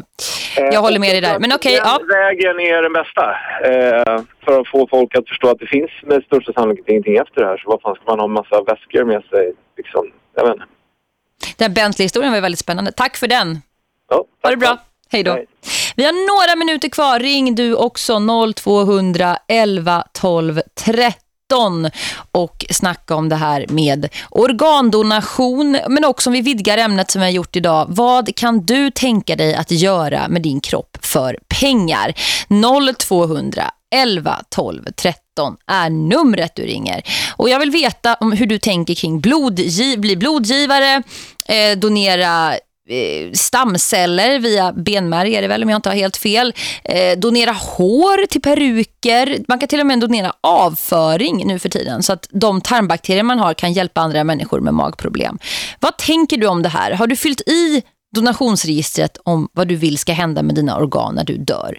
Eh, Jag håller med dig där. Men okej, ja. vägen är den bästa. Eh, för att få folk att förstå att det finns med största sannolikhet ingenting efter det här. Så vad fan ska man ha en massa väskor med sig? Liksom, jag vet inte. Den Bentley-historien var väldigt spännande. Tack för den. Ja, ha det bra. Hej då. Vi har några minuter kvar. Ring du också 0200 11 12 13 och snacka om det här med organdonation men också om vi vidgar ämnet som vi har gjort idag. Vad kan du tänka dig att göra med din kropp för pengar? 0200 11 12 13 är numret du ringer. Och jag vill veta om hur du tänker kring blodgiv, bli blodgivare, eh, donera Eh, stamceller via benmärg är det väl om jag inte har helt fel. Eh, donera hår till peruker. Man kan till och med donera avföring nu för tiden så att de tarmbakterier man har kan hjälpa andra människor med magproblem. Vad tänker du om det här? Har du fyllt i donationsregistret om vad du vill ska hända med dina organ när du dör?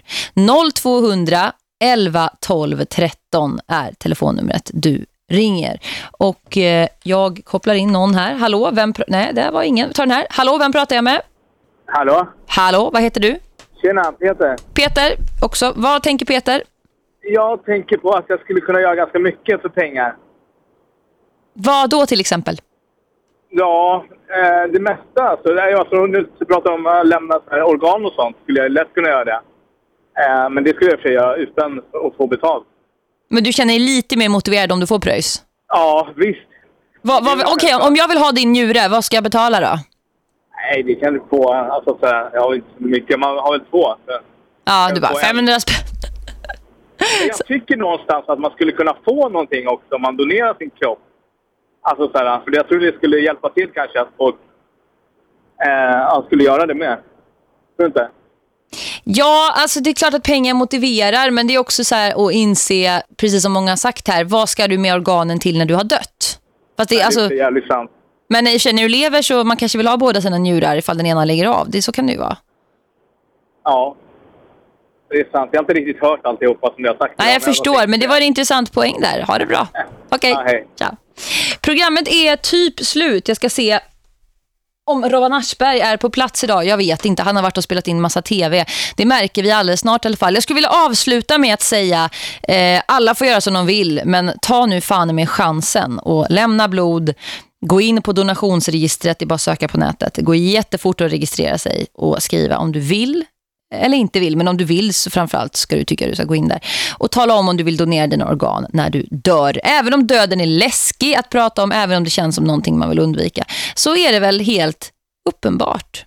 0200 11 12 13 är telefonnumret du ringer. Och eh, jag kopplar in någon här. Hallå, vem Nej, det var ingen. Ta den här. Hallå, vem pratar jag med? Hallå? Hallå, vad heter du? Tjena, Peter. Peter, också. Vad tänker Peter? Jag tänker på att jag skulle kunna göra ganska mycket för pengar. Vad då till exempel? Ja, eh, det mesta. Alltså, det är alltså, nu pratar om att lämna organ och sånt. skulle jag lätt kunna göra det. Eh, men det skulle jag för göra utan att få betalt. Men du känner dig lite mer motiverad om du får pröjs? Ja, visst. Okej, om jag vill ha din njure, vad ska jag betala då? Nej, det kan du få. Alltså, så jag har inte så mycket. Man har väl två. Så. Ja, du bara 500 spänn. Jag tycker någonstans att man skulle kunna få någonting också om man donerar sin kropp. Alltså så här, för jag tror det skulle hjälpa till kanske att folk eh, skulle göra det med. Tror du inte? Ja, alltså det är klart att pengar motiverar men det är också så här att inse, precis som många har sagt här, vad ska du med organen till när du har dött? Fast det, är, alltså, Det är jävligt sant. men känner du lever så man kanske vill ha båda sina njurar ifall den ena lägger av. Det, så kan det ju vara. Ja. Det är sant. Jag har inte riktigt hört alltihopa som du har sagt. Nej, jag förstår, men det var en intressant poäng där. Ha det bra. Okej, Ja, hej. ciao. Programmet är typ slut. Jag ska se om Rowan Aschberg är på plats idag, jag vet inte. Han har varit och spelat in massa tv. Det märker vi alldeles snart i alla fall. Jag skulle vilja avsluta med att säga eh, alla får göra som de vill, men ta nu fan med chansen och lämna blod. Gå in på donationsregistret, det är bara att söka på nätet. Gå jättefort och registrera sig och skriva om du vill eller inte vill, men om du vill så framförallt ska du tycka att du ska gå in där. Och tala om om du vill donera dina organ när du dör. Även om döden är läskig att prata om, även om det känns som någonting man vill undvika, så är det väl helt uppenbart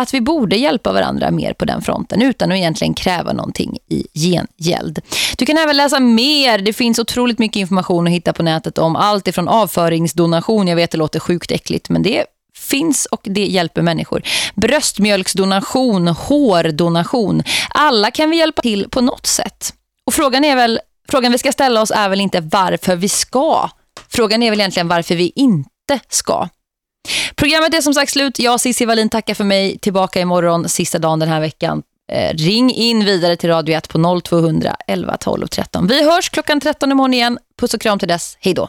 att vi borde hjälpa varandra mer på den fronten utan att egentligen kräva någonting i gengäld. Du kan även läsa mer. Det finns otroligt mycket information att hitta på nätet om allt ifrån avföringsdonation. Jag vet det låter sjukt äckligt men det finns och det hjälper människor. Bröstmjölksdonation, hårdonation. Alla kan vi hjälpa till på något sätt. Och frågan är väl, frågan vi ska ställa oss är väl inte varför vi ska. Frågan är väl egentligen varför vi inte ska. Programmet är som sagt slut. Jag, Cissi Wallin, tackar för mig. Tillbaka imorgon, sista dagen den här veckan. Eh, ring in vidare till Radio 1 på 0200 11 12 13. Vi hörs klockan 13 imorgon igen. Puss och kram till dess. Hej då.